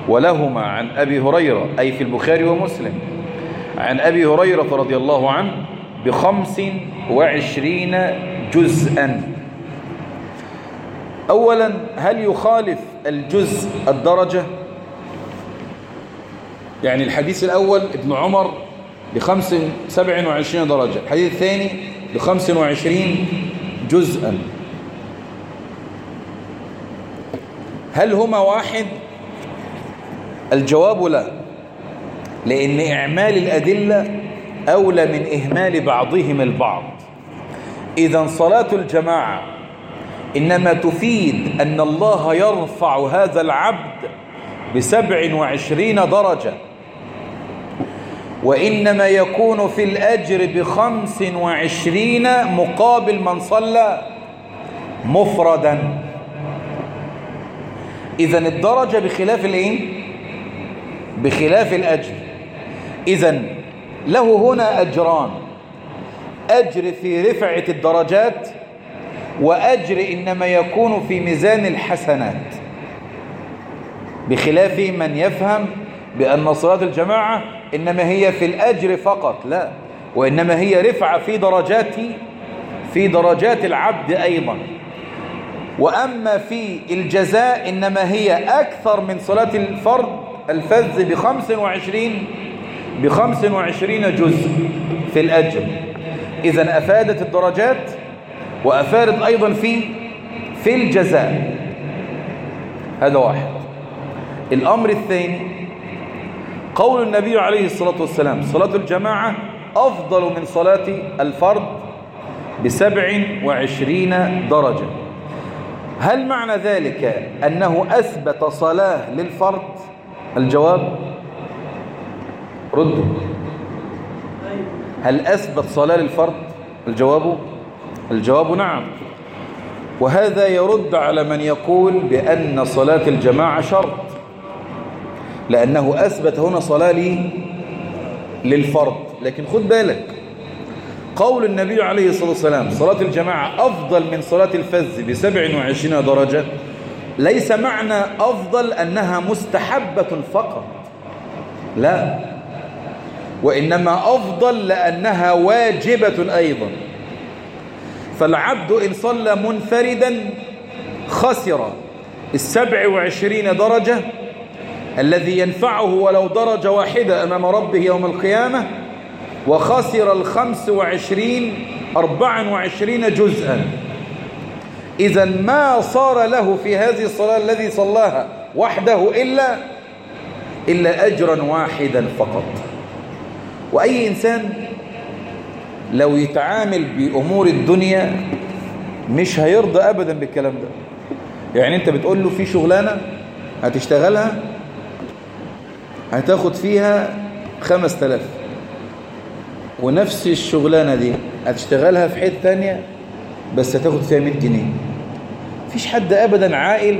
ولهما عن أبي هريرة أي في البخاري ومسلم عن أبي هريرة رضي الله عنه بخمس وعشرين جزءا. أولا هل يخالف الجزء الدرجة؟ يعني الحديث الأول ابن عمر بخمس سبع وعشرين درجة. الحديث الثاني بخمس وعشرين جزءا. هل هما واحد؟ الجواب لا لأن إعمال الأدلة أولى من إهمال بعضهم البعض. إذا صلاة الجماعة إنما تفيد أن الله يرفع هذا العبد بسبع وعشرين درجة. وإنما يكون في الأجر بخمس وعشرين مقابل من صلى مفردا. إذا الدرجة بخلاف الإيه؟ بخلاف الأجر. إذا له هنا أجران. أجر في رفعة الدرجات وأجر إنما يكون في ميزان الحسنات. بخلاف من يفهم بأن صلاة الجماعة إنما هي في الأجر فقط لا. وإنما هي رفعة في درجات في درجات العبد أيضا. وأما في الجزاء إنما هي أكثر من صلاة الفرد الفذ بخمس وعشرين بخمس وعشرين جزء في الأجر. إذا أفادت الدرجات وأفادت أيضا في في الجزاء. هذا واحد. الأمر الثاني قول النبي عليه الصلاة والسلام صلاة الجماعة أفضل من صلاة الفرد بسبع وعشرين درجة. هل معنى ذلك أنه أثبت صلاة للفرد الجواب؟ ردوا هل أثبت صلاة للفرد الجواب؟ الجواب نعم. وهذا يرد على من يقول بأن صلاة الجماعة شرط. لأنه أثبت هنا صلاة لي للفرد لكن خد بالك قول النبي عليه الصلاة والسلام صلاة الجماعة أفضل من صلاة الفز بسبع وعشرين درجة. ليس معنى أفضل أنها مستحبة فقط. لا وإنما أفضل لأنها واجبة أيضا. فالعبد إن صلى منفردا خسر السبع وعشرين درجة الذي ينفعه ولو درجة واحدة أمام ربه يوم القيامة وخسر الخمس وعشرين أربع وعشرين جزءا. إذا ما صار له في هذه الصلاة الذي صلاها وحده إلا إلا أجرا واحدا فقط. وأي إنسان لو يتعامل بأمور الدنيا مش هيرضى أبدا بالكلام ده. يعني أنت بتقول له في شغلانة هتشتغلها هتاخد فيها خمس تلاف ونفس الشغلانة دي هتشتغلها في حتة تانية بس هتاخد فيها 100 جنيه. مفيش حد أبدا عاقل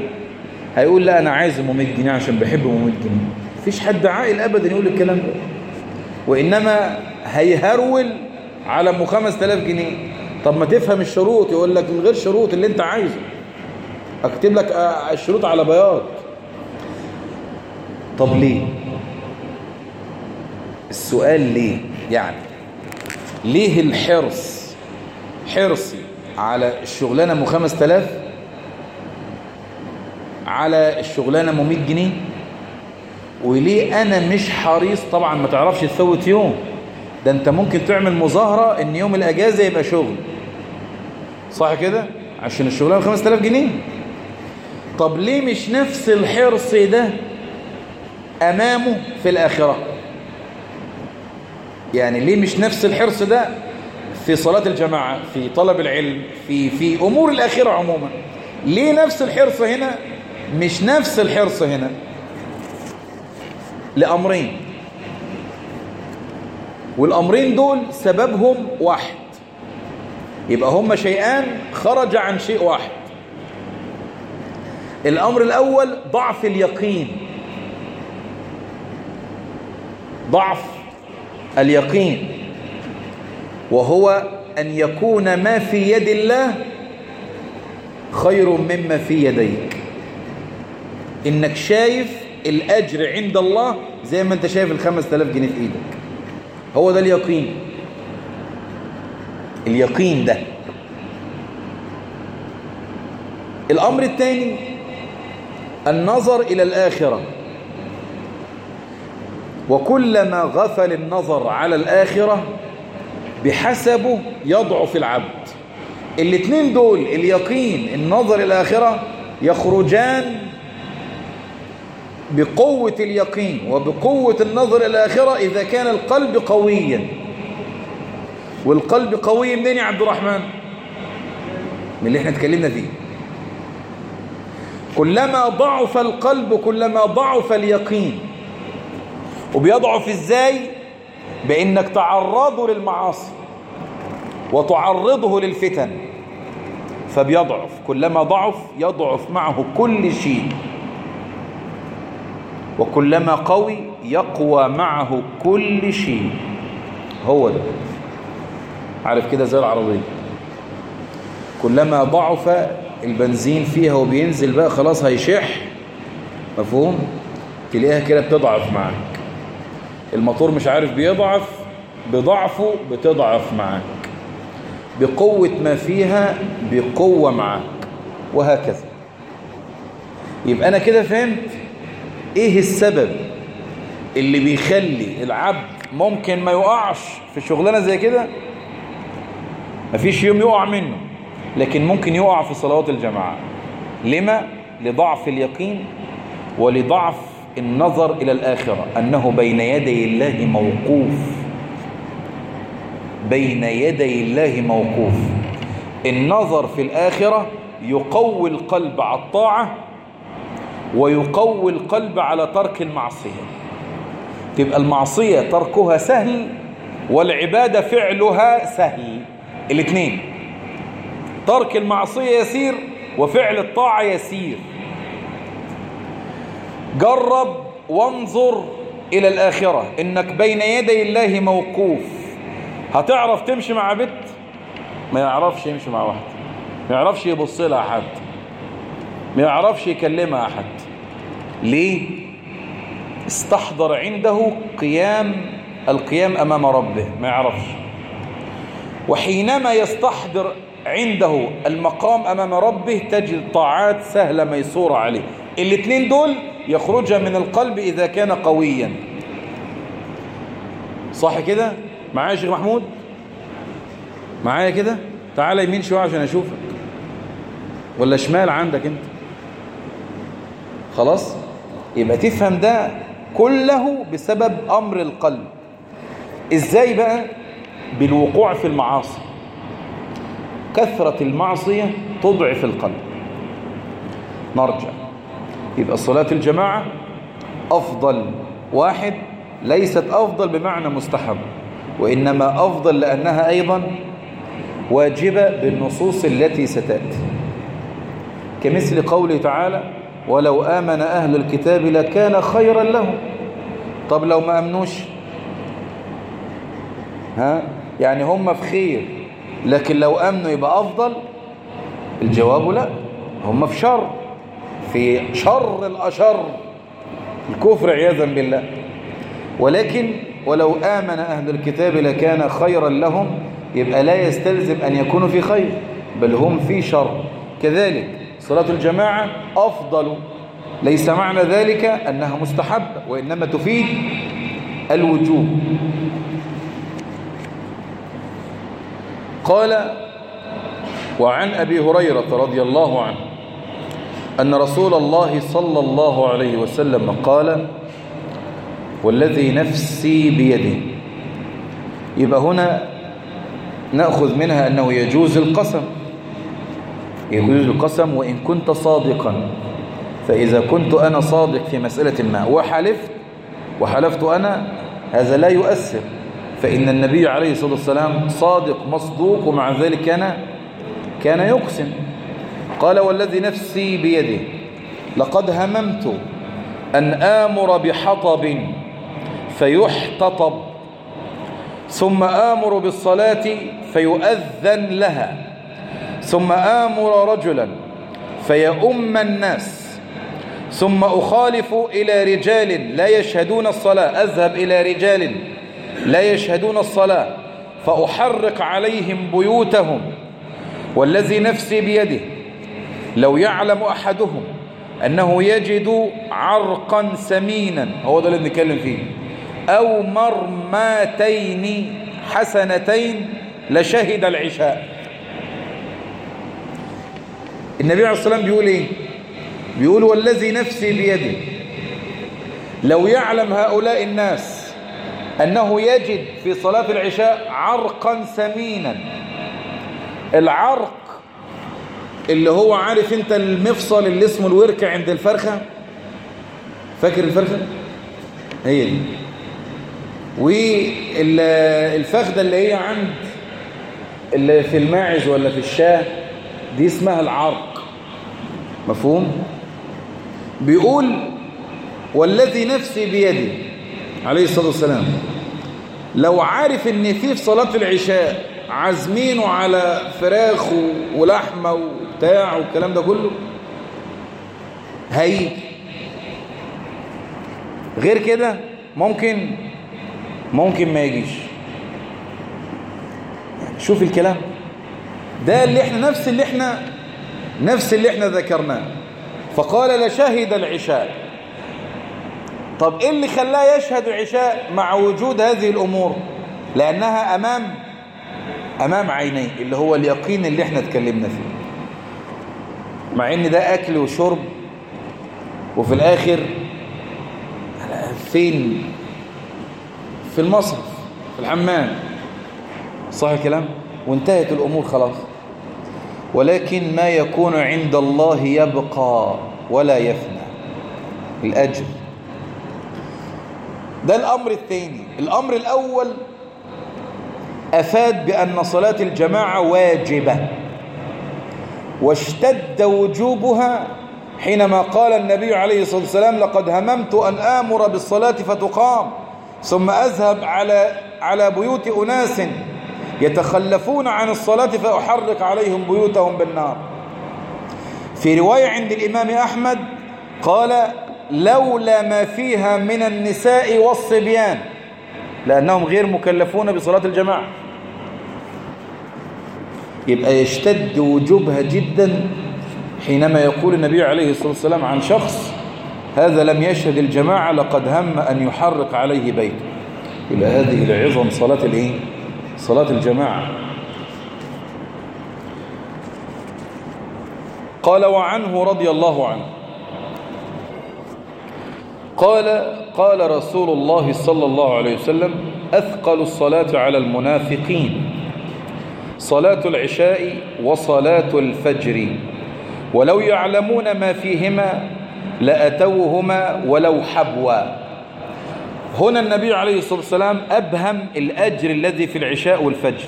هيقول لا أنا عايز 100 جنيه عشان بحب 100 جنيه. مفيش حد عاقل أبدا يقول الكلام ده. وإنما هيهرول على أم 5000 جنيه. طب ما تفهم الشروط يقول لك من غير شروط اللي أنت عايزه. أكتب لك الشروط على بياض. طب ليه؟ السؤال ليه؟ يعني ليه الحرص حرصي على الشغلانة ام 5000 على الشغلانة ام 100 جنيه؟ وليه أنا مش حريص؟ طبعا ما تعرفش تفوت يوم. ده أنت ممكن تعمل مظاهرة إن يوم الأجازة يبقى شغل. صح كده؟ عشان الشغلانة 5000 جنيه. طب ليه مش نفس الحرص ده أمامه في الآخرة؟ يعني ليه مش نفس الحرص ده في صلاة الجماعة في طلب العلم في في أمور الاخرة عموما؟ ليه نفس الحرص هنا؟ مش نفس الحرص هنا. لأمرين. والأمرين دول سببهم واحد. يبقى هما شيئان خرج عن شيء واحد. الأمر الأول ضعف اليقين. ضعف اليقين وهو أن يكون ما في يد الله خير مما في يديك. إنك شايف الأجر عند الله زي ما أنت شايف الخمس تلاف جنيه في إيدك. هو ده اليقين. اليقين ده. الأمر الثاني النظر إلى الآخرة. وكلما غفل النظر على الآخرة بحسبه يضعف العبد. الاثنين دول اليقين النظر الآخرة يخرجان بقوة اليقين وبقوة النظر الآخرة إذا كان القلب قويا. والقلب قوي منين يا عبد الرحمن؟ من اللي إحنا اتكلمنا فيه. كلما ضعف القلب كلما ضعف اليقين وبيضعف إزاي؟ بإنك تعرضه للمعاصي وتعرضه للفتن. فبيضعف كلما ضعف يضعف معه كل شيء. وكلما قوي يقوى معه كل شيء. هو ده. عارف كده زي العربية. كلما ضعف البنزين فيها وبينزل بقى خلاص هيشح. مفهوم؟ تلاقيها كده بتضعف معاك. الموتور مش عارف بيضعف بضعفه بتضعف معاك. بقوة ما فيها بقوة معاك. وهكذا. يبقى أنا كده فهمت إيه السبب اللي بيخلي العبد ممكن ما يقعش في شغلانة زي كده؟ مفيش يوم يقع منه لكن ممكن يقع في صلوات الجماعة. لما؟ لضعف اليقين ولضعف النظر إلى الآخرة أنه بين يدي الله موقوف. بين يدي الله موقوف. النظر في الآخرة يقوي القلب على الطاعة ويقوي القلب على ترك المعصية. تبقى المعصية تركها سهل والعبادة فعلها سهل. الاثنين ترك المعصية يسير وفعل الطاعة يسير. جرب وانظر إلى الآخرة. إنك بين يدي الله موقوف. هتعرف تمشي مع بنت؟ ما يعرفش يمشي مع واحد. ما يعرفش يبص لها حد. ما يعرفش يكلمها أحد ليه؟ استحضر عنده قيام القيام أمام ربه. ما يعرفش. وحينما يستحضر عنده المقام أمام ربه تجد الطاعات سهلة ميسورة عليه. الاثنين دول يخرج من القلب إذا كان قويا. صح كده؟ معايا يا شيخ محمود؟ معايا كده؟ تعالى يمين شوية عشان أشوفك. ولا شمال عندك أنت؟ خلاص؟ يبقى تفهم ده كله بسبب أمر القلب. إزاي بقى؟ بالوقوع في المعاصي. كثرة المعصية تضعف القلب. نرجع. يبقى صلاة الجماعة أفضل واحد ليست أفضل بمعنى مستحب وإنما أفضل لأنها أيضا واجبة بالنصوص التي ستأتي. كمثل قوله تعالى ولو آمن أهل الكتاب لكان خيرا لهم. طب لو ما أمنوش؟ ها؟ يعني هم في خير لكن لو أمنوا يبقى أفضل؟ الجواب لا هم في شر. في شر الأشر. الكفر عياذا بالله. ولكن ولو آمن أهل الكتاب لكان خيرا لهم يبقى لا يستلزم أن يكونوا في خير بل هم في شر. كذلك صلاة الجماعة أفضل. ليس معنى ذلك أنها مستحبة وإنما تفيد الوجوب. قال وعن أبي هريرة رضي الله عنه أن رسول الله صلى الله عليه وسلم قال والذي نفسي بيده. يبقى هنا نأخذ منها أنه يجوز القسم. يجوز القسم وإن كنت صادقا. فإذا كنت أنا صادق في مسألة ما وحلفت وحلفت أنا هذا لا يؤثر. فإن النبي عليه الصلاة والسلام صادق مصدوق ومع ذلك كان كان يقسم. قال والذي نفسي بيده لقد هممت أن آمر بحطب فيحتطب ثم آمر بالصلاة فيؤذن لها ثم آمر رجلا فيؤم الناس ثم أخالف إلى رجال لا يشهدون الصلاة أذهب إلى رجال لا يشهدون الصلاة فأحرق عليهم بيوتهم والذي نفسي بيده لو يعلم أحدهم أنه يجد عرقا سمينا هو ده اللي بنتكلم فيه أو مرماتين حسنتين لشهد العشاء. النبي عليه الصلاة والسلام بيقول إيه؟ بيقول والذي نفسي بيده. لو يعلم هؤلاء الناس أنه يجد في صلاة العشاء عرقا سمينا العرق اللي هو عارف انت المفصل اللي اسمه الوركة عند الفرخة؟ فاكر الفرخة؟ هي دي. والفخدة اللي هي عند اللي في الماعز ولا في الشاه دي اسمها العرق. مفهوم؟ بيقول والذي نفسي بيدي عليه الصلاة والسلام لو عارف ان في في صلاة العشاء عازمينه على فراخ ولحمة وبتاع والكلام ده كله. هيجي. غير كده ممكن ممكن ما يجيش. شوف الكلام. ده اللي إحنا نفس اللي إحنا نفس اللي إحنا ذكرناه. فقال لشهد العشاء. طب إيه اللي خلاه يشهد العشاء مع وجود هذه الأمور؟ لأنها أمام أمام عينيه اللي هو اليقين اللي إحنا اتكلمنا فيه. مع إن ده أكل وشرب وفي الآخر فين؟ في المصرف في الحمام. صح الكلام؟ وانتهت الأمور خلاص. ولكن ما يكون عند الله يبقى ولا يفنى. الأجر. ده الأمر الثاني. الأمر الأول أفاد بأن صلاة الجماعة واجبة. واشتد وجوبها حينما قال النبي عليه الصلاة والسلام لقد هممت أن آمر بالصلاة فتقام. ثم أذهب على على بيوت أناس يتخلفون عن الصلاة فأحرق عليهم بيوتهم بالنار. في رواية عند الإمام أحمد قال لولا ما فيها من النساء والصبيان لأنهم غير مكلفون بصلاة الجماعة. يبقى يشتد وجوبها جدا حينما يقول النبي عليه الصلاة والسلام عن شخص هذا لم يشهد الجماعة لقد هم أن يحرق عليه بيته يبقى هذه العظم صلاة الإيه؟ صلاة الجماعة. قال وعنه رضي الله عنه. قال قال رسول الله صلى الله عليه وسلم أثقل الصلاة على المنافقين. صلاة العشاء وصلاة الفجر. ولو يعلمون ما فيهما لأتوهما ولو حبوا. هنا النبي عليه الصلاة والسلام أبهم الأجر الذي في العشاء والفجر.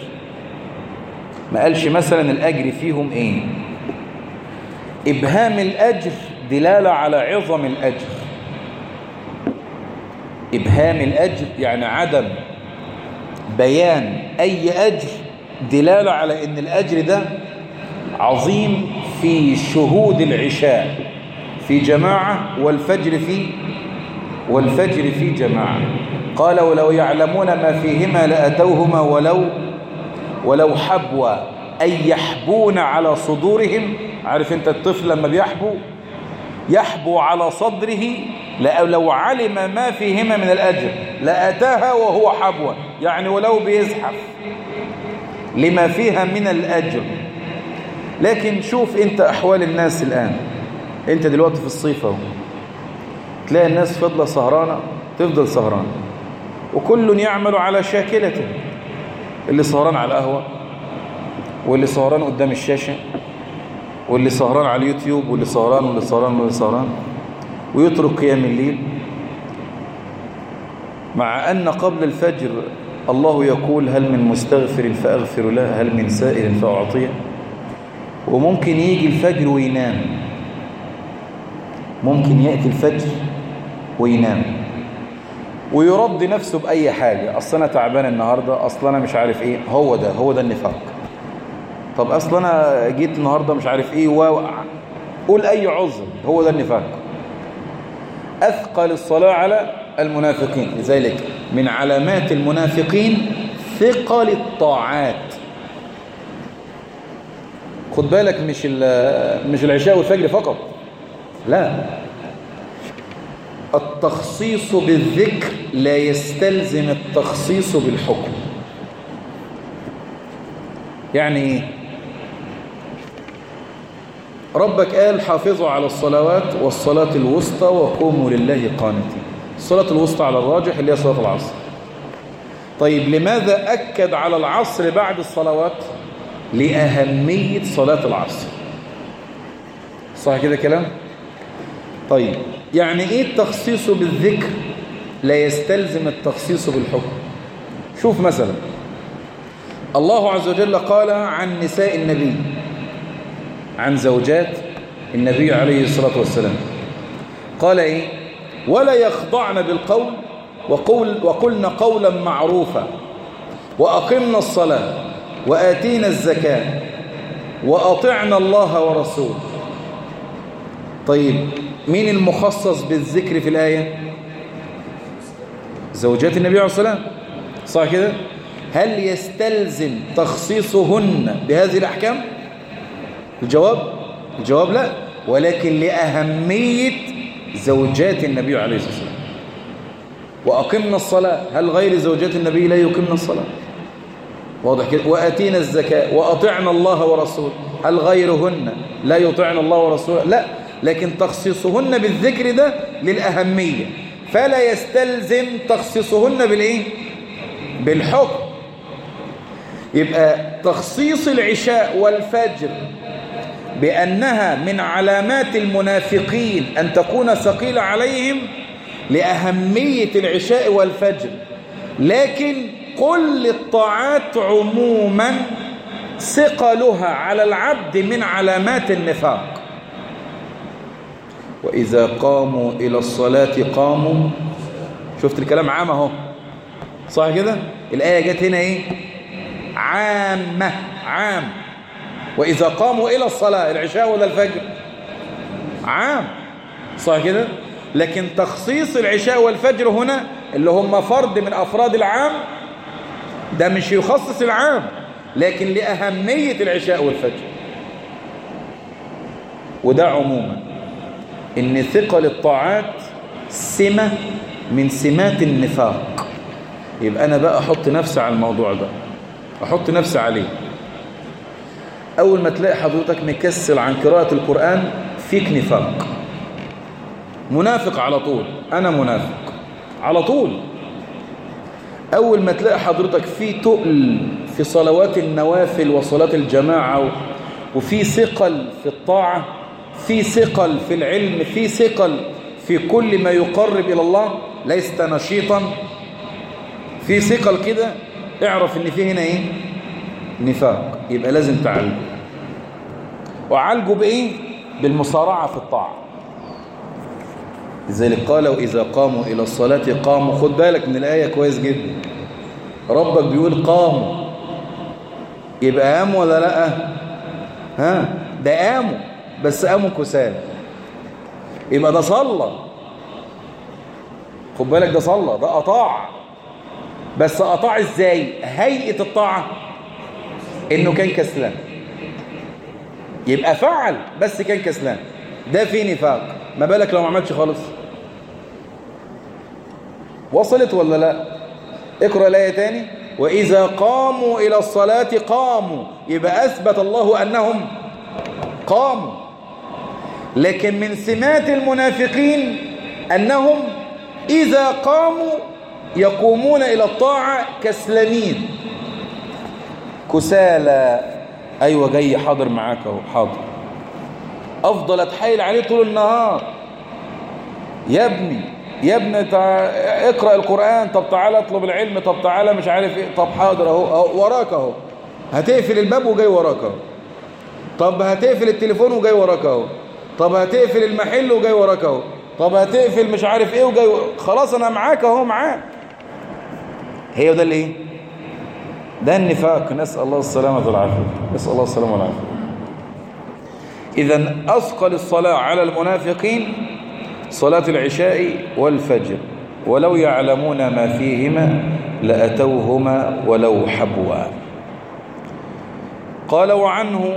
ما قالش مثلا الأجر فيهم إيه؟ إبهام الأجر دلالة على عظم الأجر. إبهام الأجر يعني عدم بيان أي أجر دلالة على أن الأجر ده عظيم في شهود العشاء في جماعة والفجر في والفجر في جماعة. قال ولو يعلمون ما فيهما لأتوهما ولو ولو حبوا أي يحبون على صدورهم. عارف أنت الطفل لما بيحبو؟ يحبو على صدره لو علم ما فيهما من الأجر لأتاها وهو حبوة. يعني ولو بيزحف. لما فيها من الأجر. لكن شوف أنت أحوال الناس الآن. أنت دلوقتي في الصيف أهو. تلاقي الناس فضلة سهرانة تفضل سهرانة وكل يعمل على شاكلته. اللي سهران على القهوة واللي سهران قدام الشاشة واللي سهران على اليوتيوب واللي سهران واللي سهران واللي سهران. ويترك قيام الليل. مع أن قبل الفجر الله يقول هل من مستغفر فأغفر له هل من سائل فأعطيه. وممكن يجي الفجر وينام. ممكن يأتي الفجر وينام. ويرد نفسه بأي حاجة. أصل أنا تعبان النهاردة أصل أنا مش عارف إيه. هو ده هو ده النفاق. طب أصل أنا جيت النهاردة مش عارف إيه و... قول أي عذر. هو ده النفاق. أثقل الصلاة على المنافقين. لذلك من علامات المنافقين ثقل الطاعات. خد بالك مش مش العشاء والفجر فقط. لا. التخصيص بالذكر لا يستلزم التخصيص بالحكم. يعني إيه ربك قال حافظوا على الصلوات والصلاة الوسطى وقوموا لله قانتين. الصلاة الوسطى على الراجح اللي هي صلاة العصر. طيب لماذا أكد على العصر بعد الصلوات لأهمية صلاة العصر؟ صح كده كلام؟ طيب يعني إيه التخصيص بالذكر لا يستلزم التخصيص بالحكم؟ شوف مثلا الله عز وجل قال عن نساء النبي عن زوجات النبي عليه الصلاة والسلام. قال إيه؟ ولا يخضعن بالقول وقول وقلن قولا معروفا وأقمنا الصلاة وآتينا الزكاة وأطعنا الله ورسوله. طيب مين المخصص بالذكر في الآية؟ زوجات النبي عليه الصلاة صح كده؟ هل يستلزم تخصيصهن بهذه الأحكام؟ الجواب؟ الجواب لا. ولكن لأهمية زوجات النبي عليه الصلاة والسلام. وأقمنا الصلاة. هل غير زوجات النبي لا يقمنا الصلاة؟ واضح كده. وآتينا الزكاة وأطعنا الله ورسوله. هل غيرهن لا يطعن الله ورسوله؟ لا. لكن تخصيصهن بالذكر ده للأهمية. فلا يستلزم تخصيصهن بالإيه؟ بالحكم. يبقى تخصيص العشاء والفجر بأنها من علامات المنافقين أن تكون ثقيلة عليهم لأهمية العشاء والفجر. لكن كل الطاعات عموما ثقلها على العبد من علامات النفاق. وإذا قاموا إلى الصلاة قاموا. شفت الكلام عام أهو. صح كده؟ الآية جت هنا إيه؟ عامة عام. وإذا قاموا إلى الصلاة العشاء ولا الفجر؟ عام. صح كده؟ لكن تخصيص العشاء والفجر هنا اللي هم فرد من أفراد العام ده مش يخصص العام لكن لأهمية العشاء والفجر. وده عموما إن ثقل الطاعات سمة من سمات النفاق. يبقى أنا بقى أحط نفسي على الموضوع ده. أحط نفسي عليه. أول ما تلاقي حضرتك مكسل عن قراءة القرآن فيك نفاق. منافق على طول. أنا منافق. على طول. أول ما تلاقي حضرتك في تقل في صلوات النوافل وصلاة الجماعة وفي ثقل في الطاعة في ثقل في العلم في ثقل في كل ما يقرب إلى الله ليست نشيطا. في ثقل كده اعرف إن في هنا إيه؟ نفاق. يبقى لازم تعالجه وعالجه بإيه؟ بالمصارعة في الطاعة. لذلك قال وإذا قاموا إلى الصلاة قاموا. خد بالك من الآية كويس جدا. ربك بيقول قاموا. يبقى قاموا ولا لأ؟ ها؟ ده قاموا بس قاموا كسالى. يبقى ده صلى. خد بالك ده صلى ده أطاع. بس أطاع إزاي؟ هيئة الطاعة. إنه كان كسلان. يبقى فعل بس كان كسلان. ده في نفاق. ما بالك لو ما عملش خالص؟ وصلت ولا لا؟ اقرأ الآية تاني. وإذا قاموا إلى الصلاة قاموا. يبقى أثبت الله أنهم قاموا. لكن من سمات المنافقين أنهم إذا قاموا يقومون إلى الطاعة كسلانين. كسالى أيوة جاي حاضر معاك أهو حاضر. أفضل أتحايل عليه طول النهار. يا ابني يا ابني تع... اقرأ القرآن طب تعالى اطلب العلم طب تعالى مش عارف إيه. طب حاضر أهو أهو وراك أهو. هتقفل الباب وجاي وراك أهو. طب هتقفل التليفون وجاي وراك أهو. طب هتقفل المحل وجاي وراك أهو. طب هتقفل مش عارف إيه وجاي. خلاص أنا معاك أهو معاك. هي ده الايه ده النفاق. نسأل الله السلامة والعافية. نسأل الله السلامة والعافية. إذا أثقل الصلاة على المنافقين صلاة العشاء والفجر. ولو يعلمون ما فيهما لأتوهما ولو حبوا. قال وعنه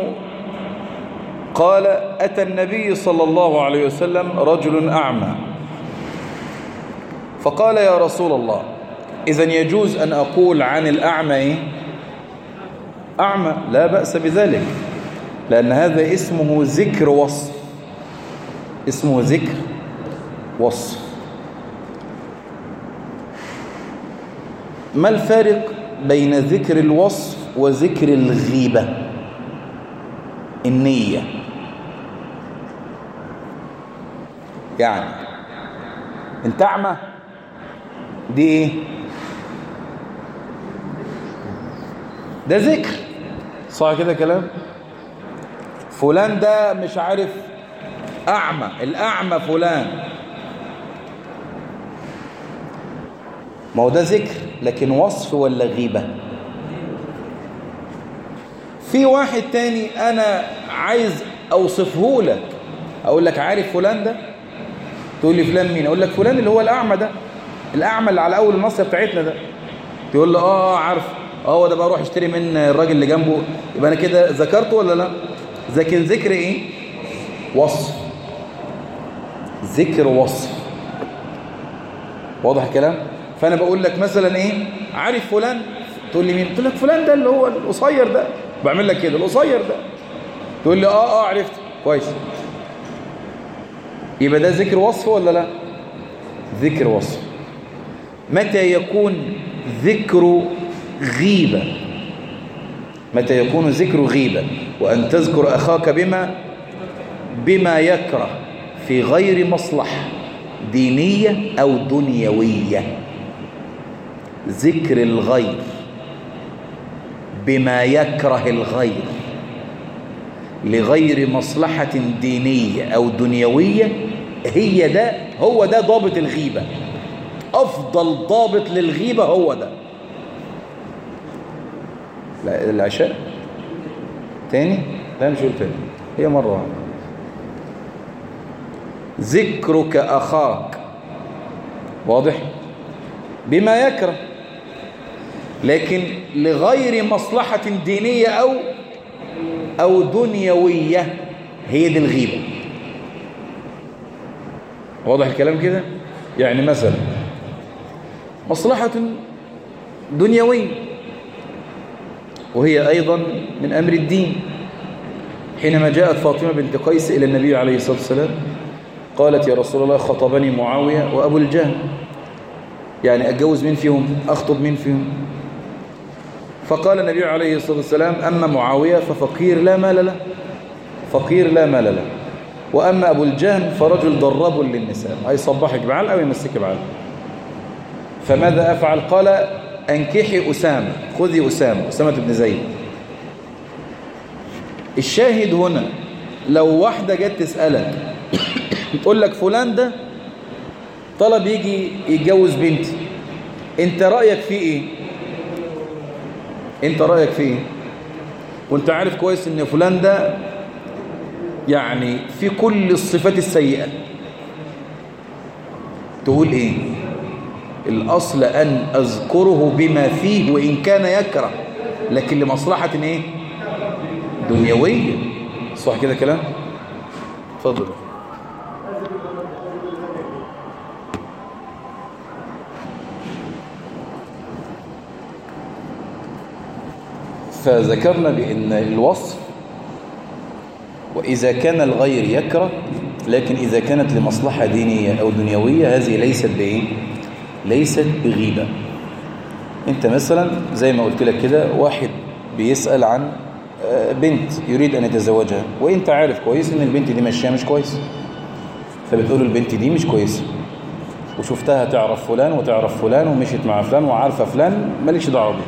قال أتى النبي صلى الله عليه وسلم رجل أعمى. فقال يا رسول الله إذا يجوز أن أقول عن الأعمى؟ أعمى لا بأس بذلك لأن هذا اسمه ذكر وصف اسمه ذكر وصف. ما الفارق بين ذكر الوصف وذكر الغيبة؟ النية. يعني أنت أعمى دي إيه؟ ده ذكر. صح كده كلام؟ فلان ده مش عارف أعمى الأعمى فلان. ما هو ده ذكر لكن وصف ولا غيبة؟ في واحد تاني أنا عايز أوصفه لك. أقول لك عارف فلان ده؟ تقول لي فلان مين؟ أقول لك فلان اللي هو الأعمى ده. الأعمى اللي على أول النصر بتاعتنا ده. تقول له آه عارف آه ده بقى أروح اشتري من الراجل اللي جنبه. يبقى أنا كده ذكرته ولا لا؟ لكن ذكر إيه؟ وصف. ذكر وصف. واضح الكلام؟ فانا بقول لك مثلا إيه؟ عارف فلان؟ تقول لي مين؟ تقول لك فلان ده اللي هو القصير ده. بعمل لك كده القصير ده. تقول لي آه آه عرفت. كويس. يبقى ده ذكر وصف ولا لا؟ ذكر وصف. متى يكون ذكر غيبة. متى يكون ذكر غيبة؟ وأن تذكر أخاك بما بما يكره في غير مصلحة دينية أو دنيوية. ذكر الغير بما يكره الغير لغير مصلحة دينية أو دنيوية هي ده هو ده ضابط الغيبة. أفضل ضابط للغيبة هو ده. العشاء. تاني؟ لا مش تاني. هي مرة واحدة. ذكرك أخاك. واضح؟ بما يكره. لكن لغير مصلحة دينية أو أو دنيوية هي دي الغيبة. واضح الكلام كده؟ يعني مثلا مصلحة دنيوية. وهي أيضا من أمر الدين. حينما جاءت فاطمة بنت قيس إلى النبي عليه الصلاة والسلام قالت يا رسول الله خطبني معاوية وأبو الجهل يعني أتجوز مين فيهم أخطب مين فيهم. فقال النبي عليه الصلاة والسلام أما معاوية ففقير لا مال له فقير لا مال له. وأما أبو الجهل فرجل ضرب للنساء. هيصبحك بعلقة أو يمسك بعلقة فماذا أفعل؟ قال أنكحي أسامة خذي أسامة أسامة بن زيد. الشاهد هنا لو واحدة جت تسألك تقول لك فلان ده طلب يجي يتجوز بنتي. انت رأيك فيه إيه؟ انت رأيك في إيه؟ وانت عارف كويس إن فلان ده يعني في كل الصفات السيئة. تقول إيه؟ الأصل أن أذكره بما فيه وإن كان يكره. لكن لمصلحة إيه؟ دنيوية. صح كده كلام؟ اتفضل فذكرنا بأن الوصف وإذا كان الغير يكره لكن إذا كانت لمصلحة دينية أو دنيوية هذه ليست بإيه؟ ليست بغيبة. أنت مثلا زي ما قلت لك كده واحد بيسأل عن بنت يريد أن يتزوجها وإنت عارف كويس أن البنت دي ماشية مش كويس. فبتقول البنت دي مش كويسة. وشفتها تعرف فلان وتعرف فلان ومشيت مع فلان وعارفة فلان مالكش دعوة بيه.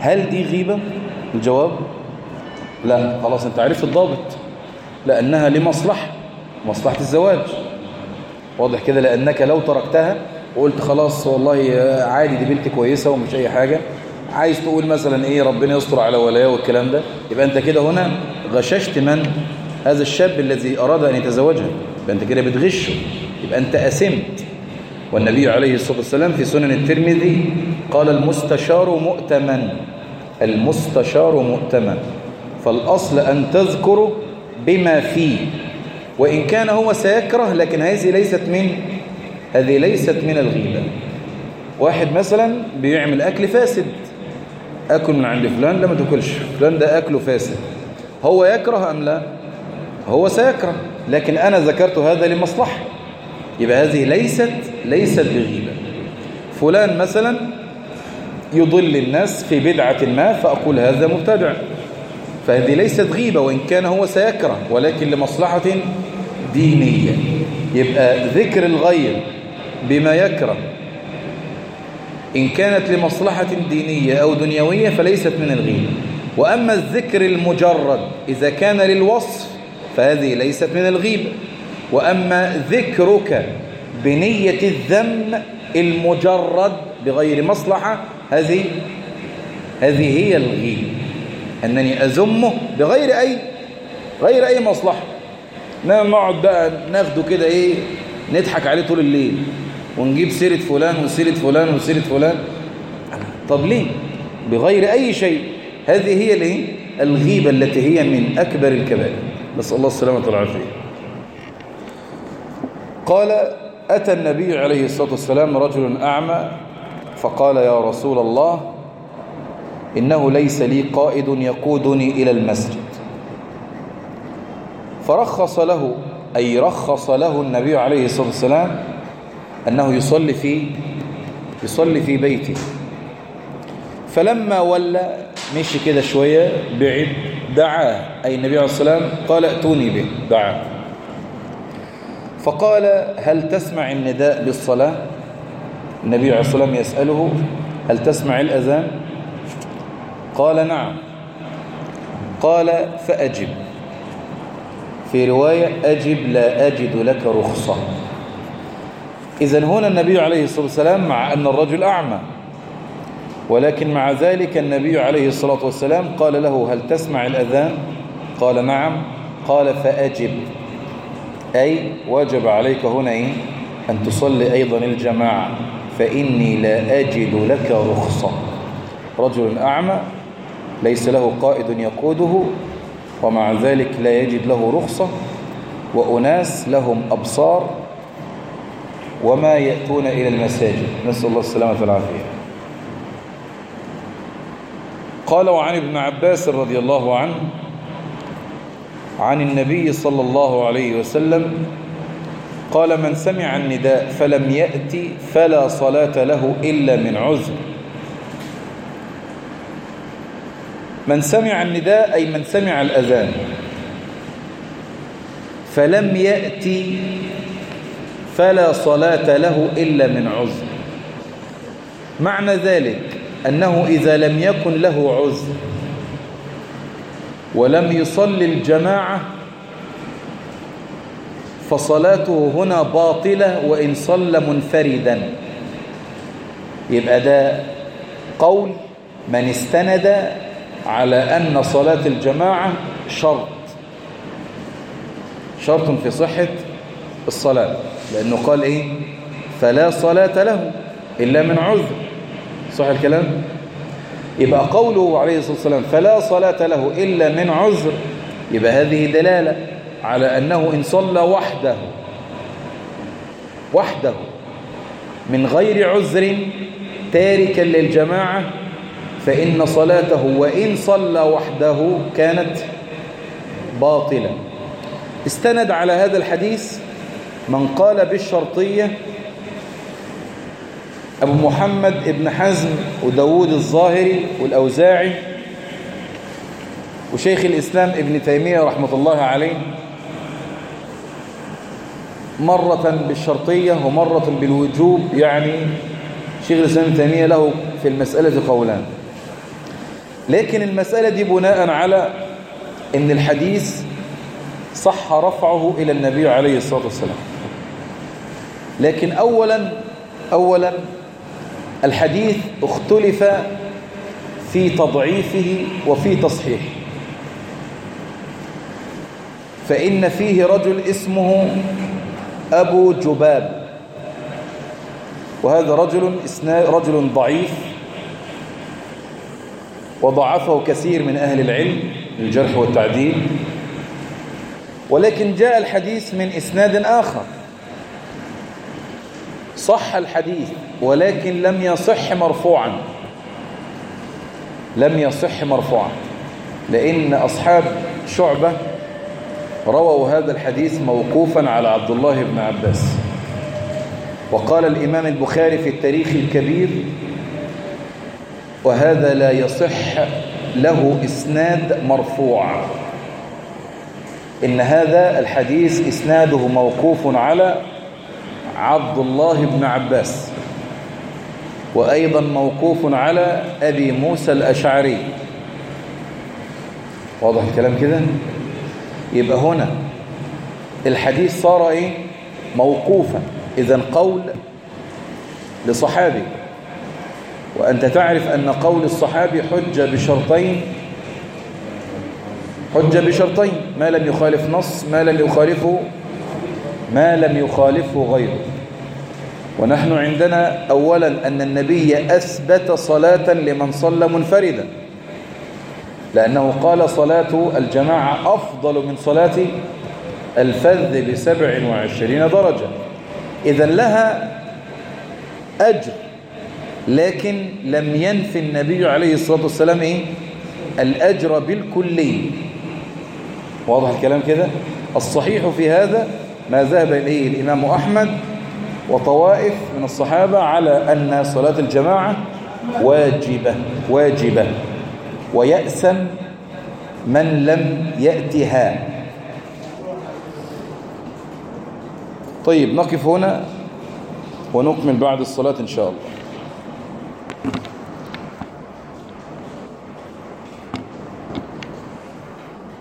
هل دي غيبة؟ الجواب لا. خلاص انت عرفت الضابط. لأنها لمصلحة مصلحة الزواج. واضح كده؟ لأنك لو تركتها وقلت خلاص والله عادي دي بنت كويسة ومش أي حاجة. عايز تقول مثلا إيه ربنا يستر على ولاياه والكلام ده. يبقى أنت كده هنا غششت من هذا الشاب الذي أراد أن يتزوجها. يبقى أنت كده بتغشه. يبقى أنت أسمت. والنبي عليه الصلاة والسلام في سنن الترمذي قال المستشار مؤتمن. المستشار مؤتمن. فالأصل أن تذكر بما فيه. وإن كان هو سيكره لكن هذه ليست من هذه ليست من الغيبة. واحد مثلا بيعمل أكل فاسد. أكل من عند فلان لما تاكلش. فلان ده أكله فاسد. هو يكره أم لا؟ هو سيكره. لكن أنا ذكرت هذا لمصلحة. يبقى هذه ليست ليست بغيبة. فلان مثلا يضل الناس في بدعة ما فأقول هذا مبتدع. فهذه ليست غيبة وإن كان هو سيكره ولكن لمصلحة دينية. يبقى ذكر الغير بما يكره. إن كانت لمصلحة دينية أو دنيوية فليست من الغيبة وأما الذكر المجرد إذا كان للوصف فهذه ليست من الغيبة وأما ذكرك بنية الذم المجرد بغير مصلحة هذه هذه هي الغيبة أنني أذمه بغير أي غير أي مصلحة. نقعد بقى ناخده كده إيه نضحك عليه طول الليل. ونجيب سيرة فلان وسيرة فلان وسيرة فلان. طب ليه؟ بغير أي شيء. هذه هي الإيه؟ الغيبة التي هي من أكبر الكبائر. نسأل الله السلامة والعافية. قال أتى النبي عليه الصلاة والسلام رجل أعمى فقال يا رسول الله إنه ليس لي قائد يقودني إلى المسجد. فرخص له أي رخص له النبي عليه الصلاة والسلام أنه يصلي في يصلي في بيته. فلما ولى مشي كده شوية بعد دعاه أي النبي عليه الصلاة والسلام قال ائتوني به دعاه فقال هل تسمع النداء بالصلاة؟ النبي عليه الصلاة والسلام يسأله هل تسمع الأذان؟ قال نعم. قال فأجب. في رواية أجب لا أجد لك رخصة. إذا هنا النبي عليه الصلاة والسلام مع أن الرجل أعمى. ولكن مع ذلك النبي عليه الصلاة والسلام قال له هل تسمع الأذان؟ قال نعم. قال فأجب. أي وجب عليك هنا إيه؟ أن تصلي أيضا الجماعة. فإني لا أجد لك رخصة. رجل أعمى ليس له قائد يقوده ومع ذلك لا يجد له رخصة. وأناس لهم أبصار وما يأتون إلى المساجد. نسأل الله السلامة والعافية. قال وعن ابن عباس رضي الله عنه عن النبي صلى الله عليه وسلم قال من سمع النداء فلم يأتي فلا صلاة له إلا من عذر. من سمع النداء أي من سمع الأذان فلم يأتي فلا صلاة له إلا من عذر. معنى ذلك أنه إذا لم يكن له عذر ولم يصلي الجماعة فصلاته هنا باطلة وإن صلى منفردا. يبقى ده قول من استند على أن صلاة الجماعة شرط. شرط في صحة الصلاة. لأنه قال إيه؟ فلا صلاة له إلا من عذر. صح الكلام؟ يبقى قوله عليه الصلاة والسلام فلا صلاة له إلا من عذر يبقى هذه دلالة على أنه إن صلى وحده وحده من غير عذر تاركا للجماعة فإن صلاته وإن صلى وحده كانت باطلة. استند على هذا الحديث من قال بالشرطية أبو محمد ابن حزم وداود الظاهري والأوزاعي وشيخ الإسلام ابن تيمية رحمة الله عليه مرة بالشرطية ومرة بالوجوب يعني شيخ الإسلام ابن تيمية له في المسألة قولان. لكن المسألة دي بناء على إن الحديث صح رفعه إلى النبي عليه الصلاة والسلام. لكن أولا أولا الحديث اختلف في تضعيفه وفي تصحيحه. فإن فيه رجل اسمه أبو جباب. وهذا رجل رجل ضعيف. وضعفه كثير من أهل العلم الجرح والتعديل. ولكن جاء الحديث من إسناد آخر. صح الحديث ولكن لم يصح مرفوعا. لم يصح مرفوعا. لأن أصحاب شعبة رووا هذا الحديث موقوفا على عبد الله بن عباس. وقال الإمام البخاري في التاريخ الكبير وهذا لا يصح له إسناد مرفوع. إن هذا الحديث إسناده موقوف على عبد الله بن عباس. وأيضا موقوف على أبي موسى الأشعري. واضح الكلام كده؟ يبقى هنا الحديث صار إيه؟ موقوفا. إذا قول لصحابي. وأنت تعرف أن قول الصحابي حجة بشرطين. حجة بشرطين. ما لم يخالف نص ما لم يخالفه ما لم يخالفه غيره. ونحن عندنا أولا أن النبي أثبت صلاة لمن صلى منفردا. لأنه قال صلاة الجماعة أفضل من صلاة الفذ بسبع وعشرين درجة. إذا لها أجر لكن لم ينفي النبي عليه الصلاة والسلام إيه؟ الأجر بالكلي واضح الكلام كده؟ الصحيح في هذا ما ذهب إليه الإمام أحمد وطوائف من الصحابة على أن صلاة الجماعة واجبة واجبة. ويأسم من لم يأتها. طيب نقف هنا ونكمل بعد الصلاة إن شاء الله.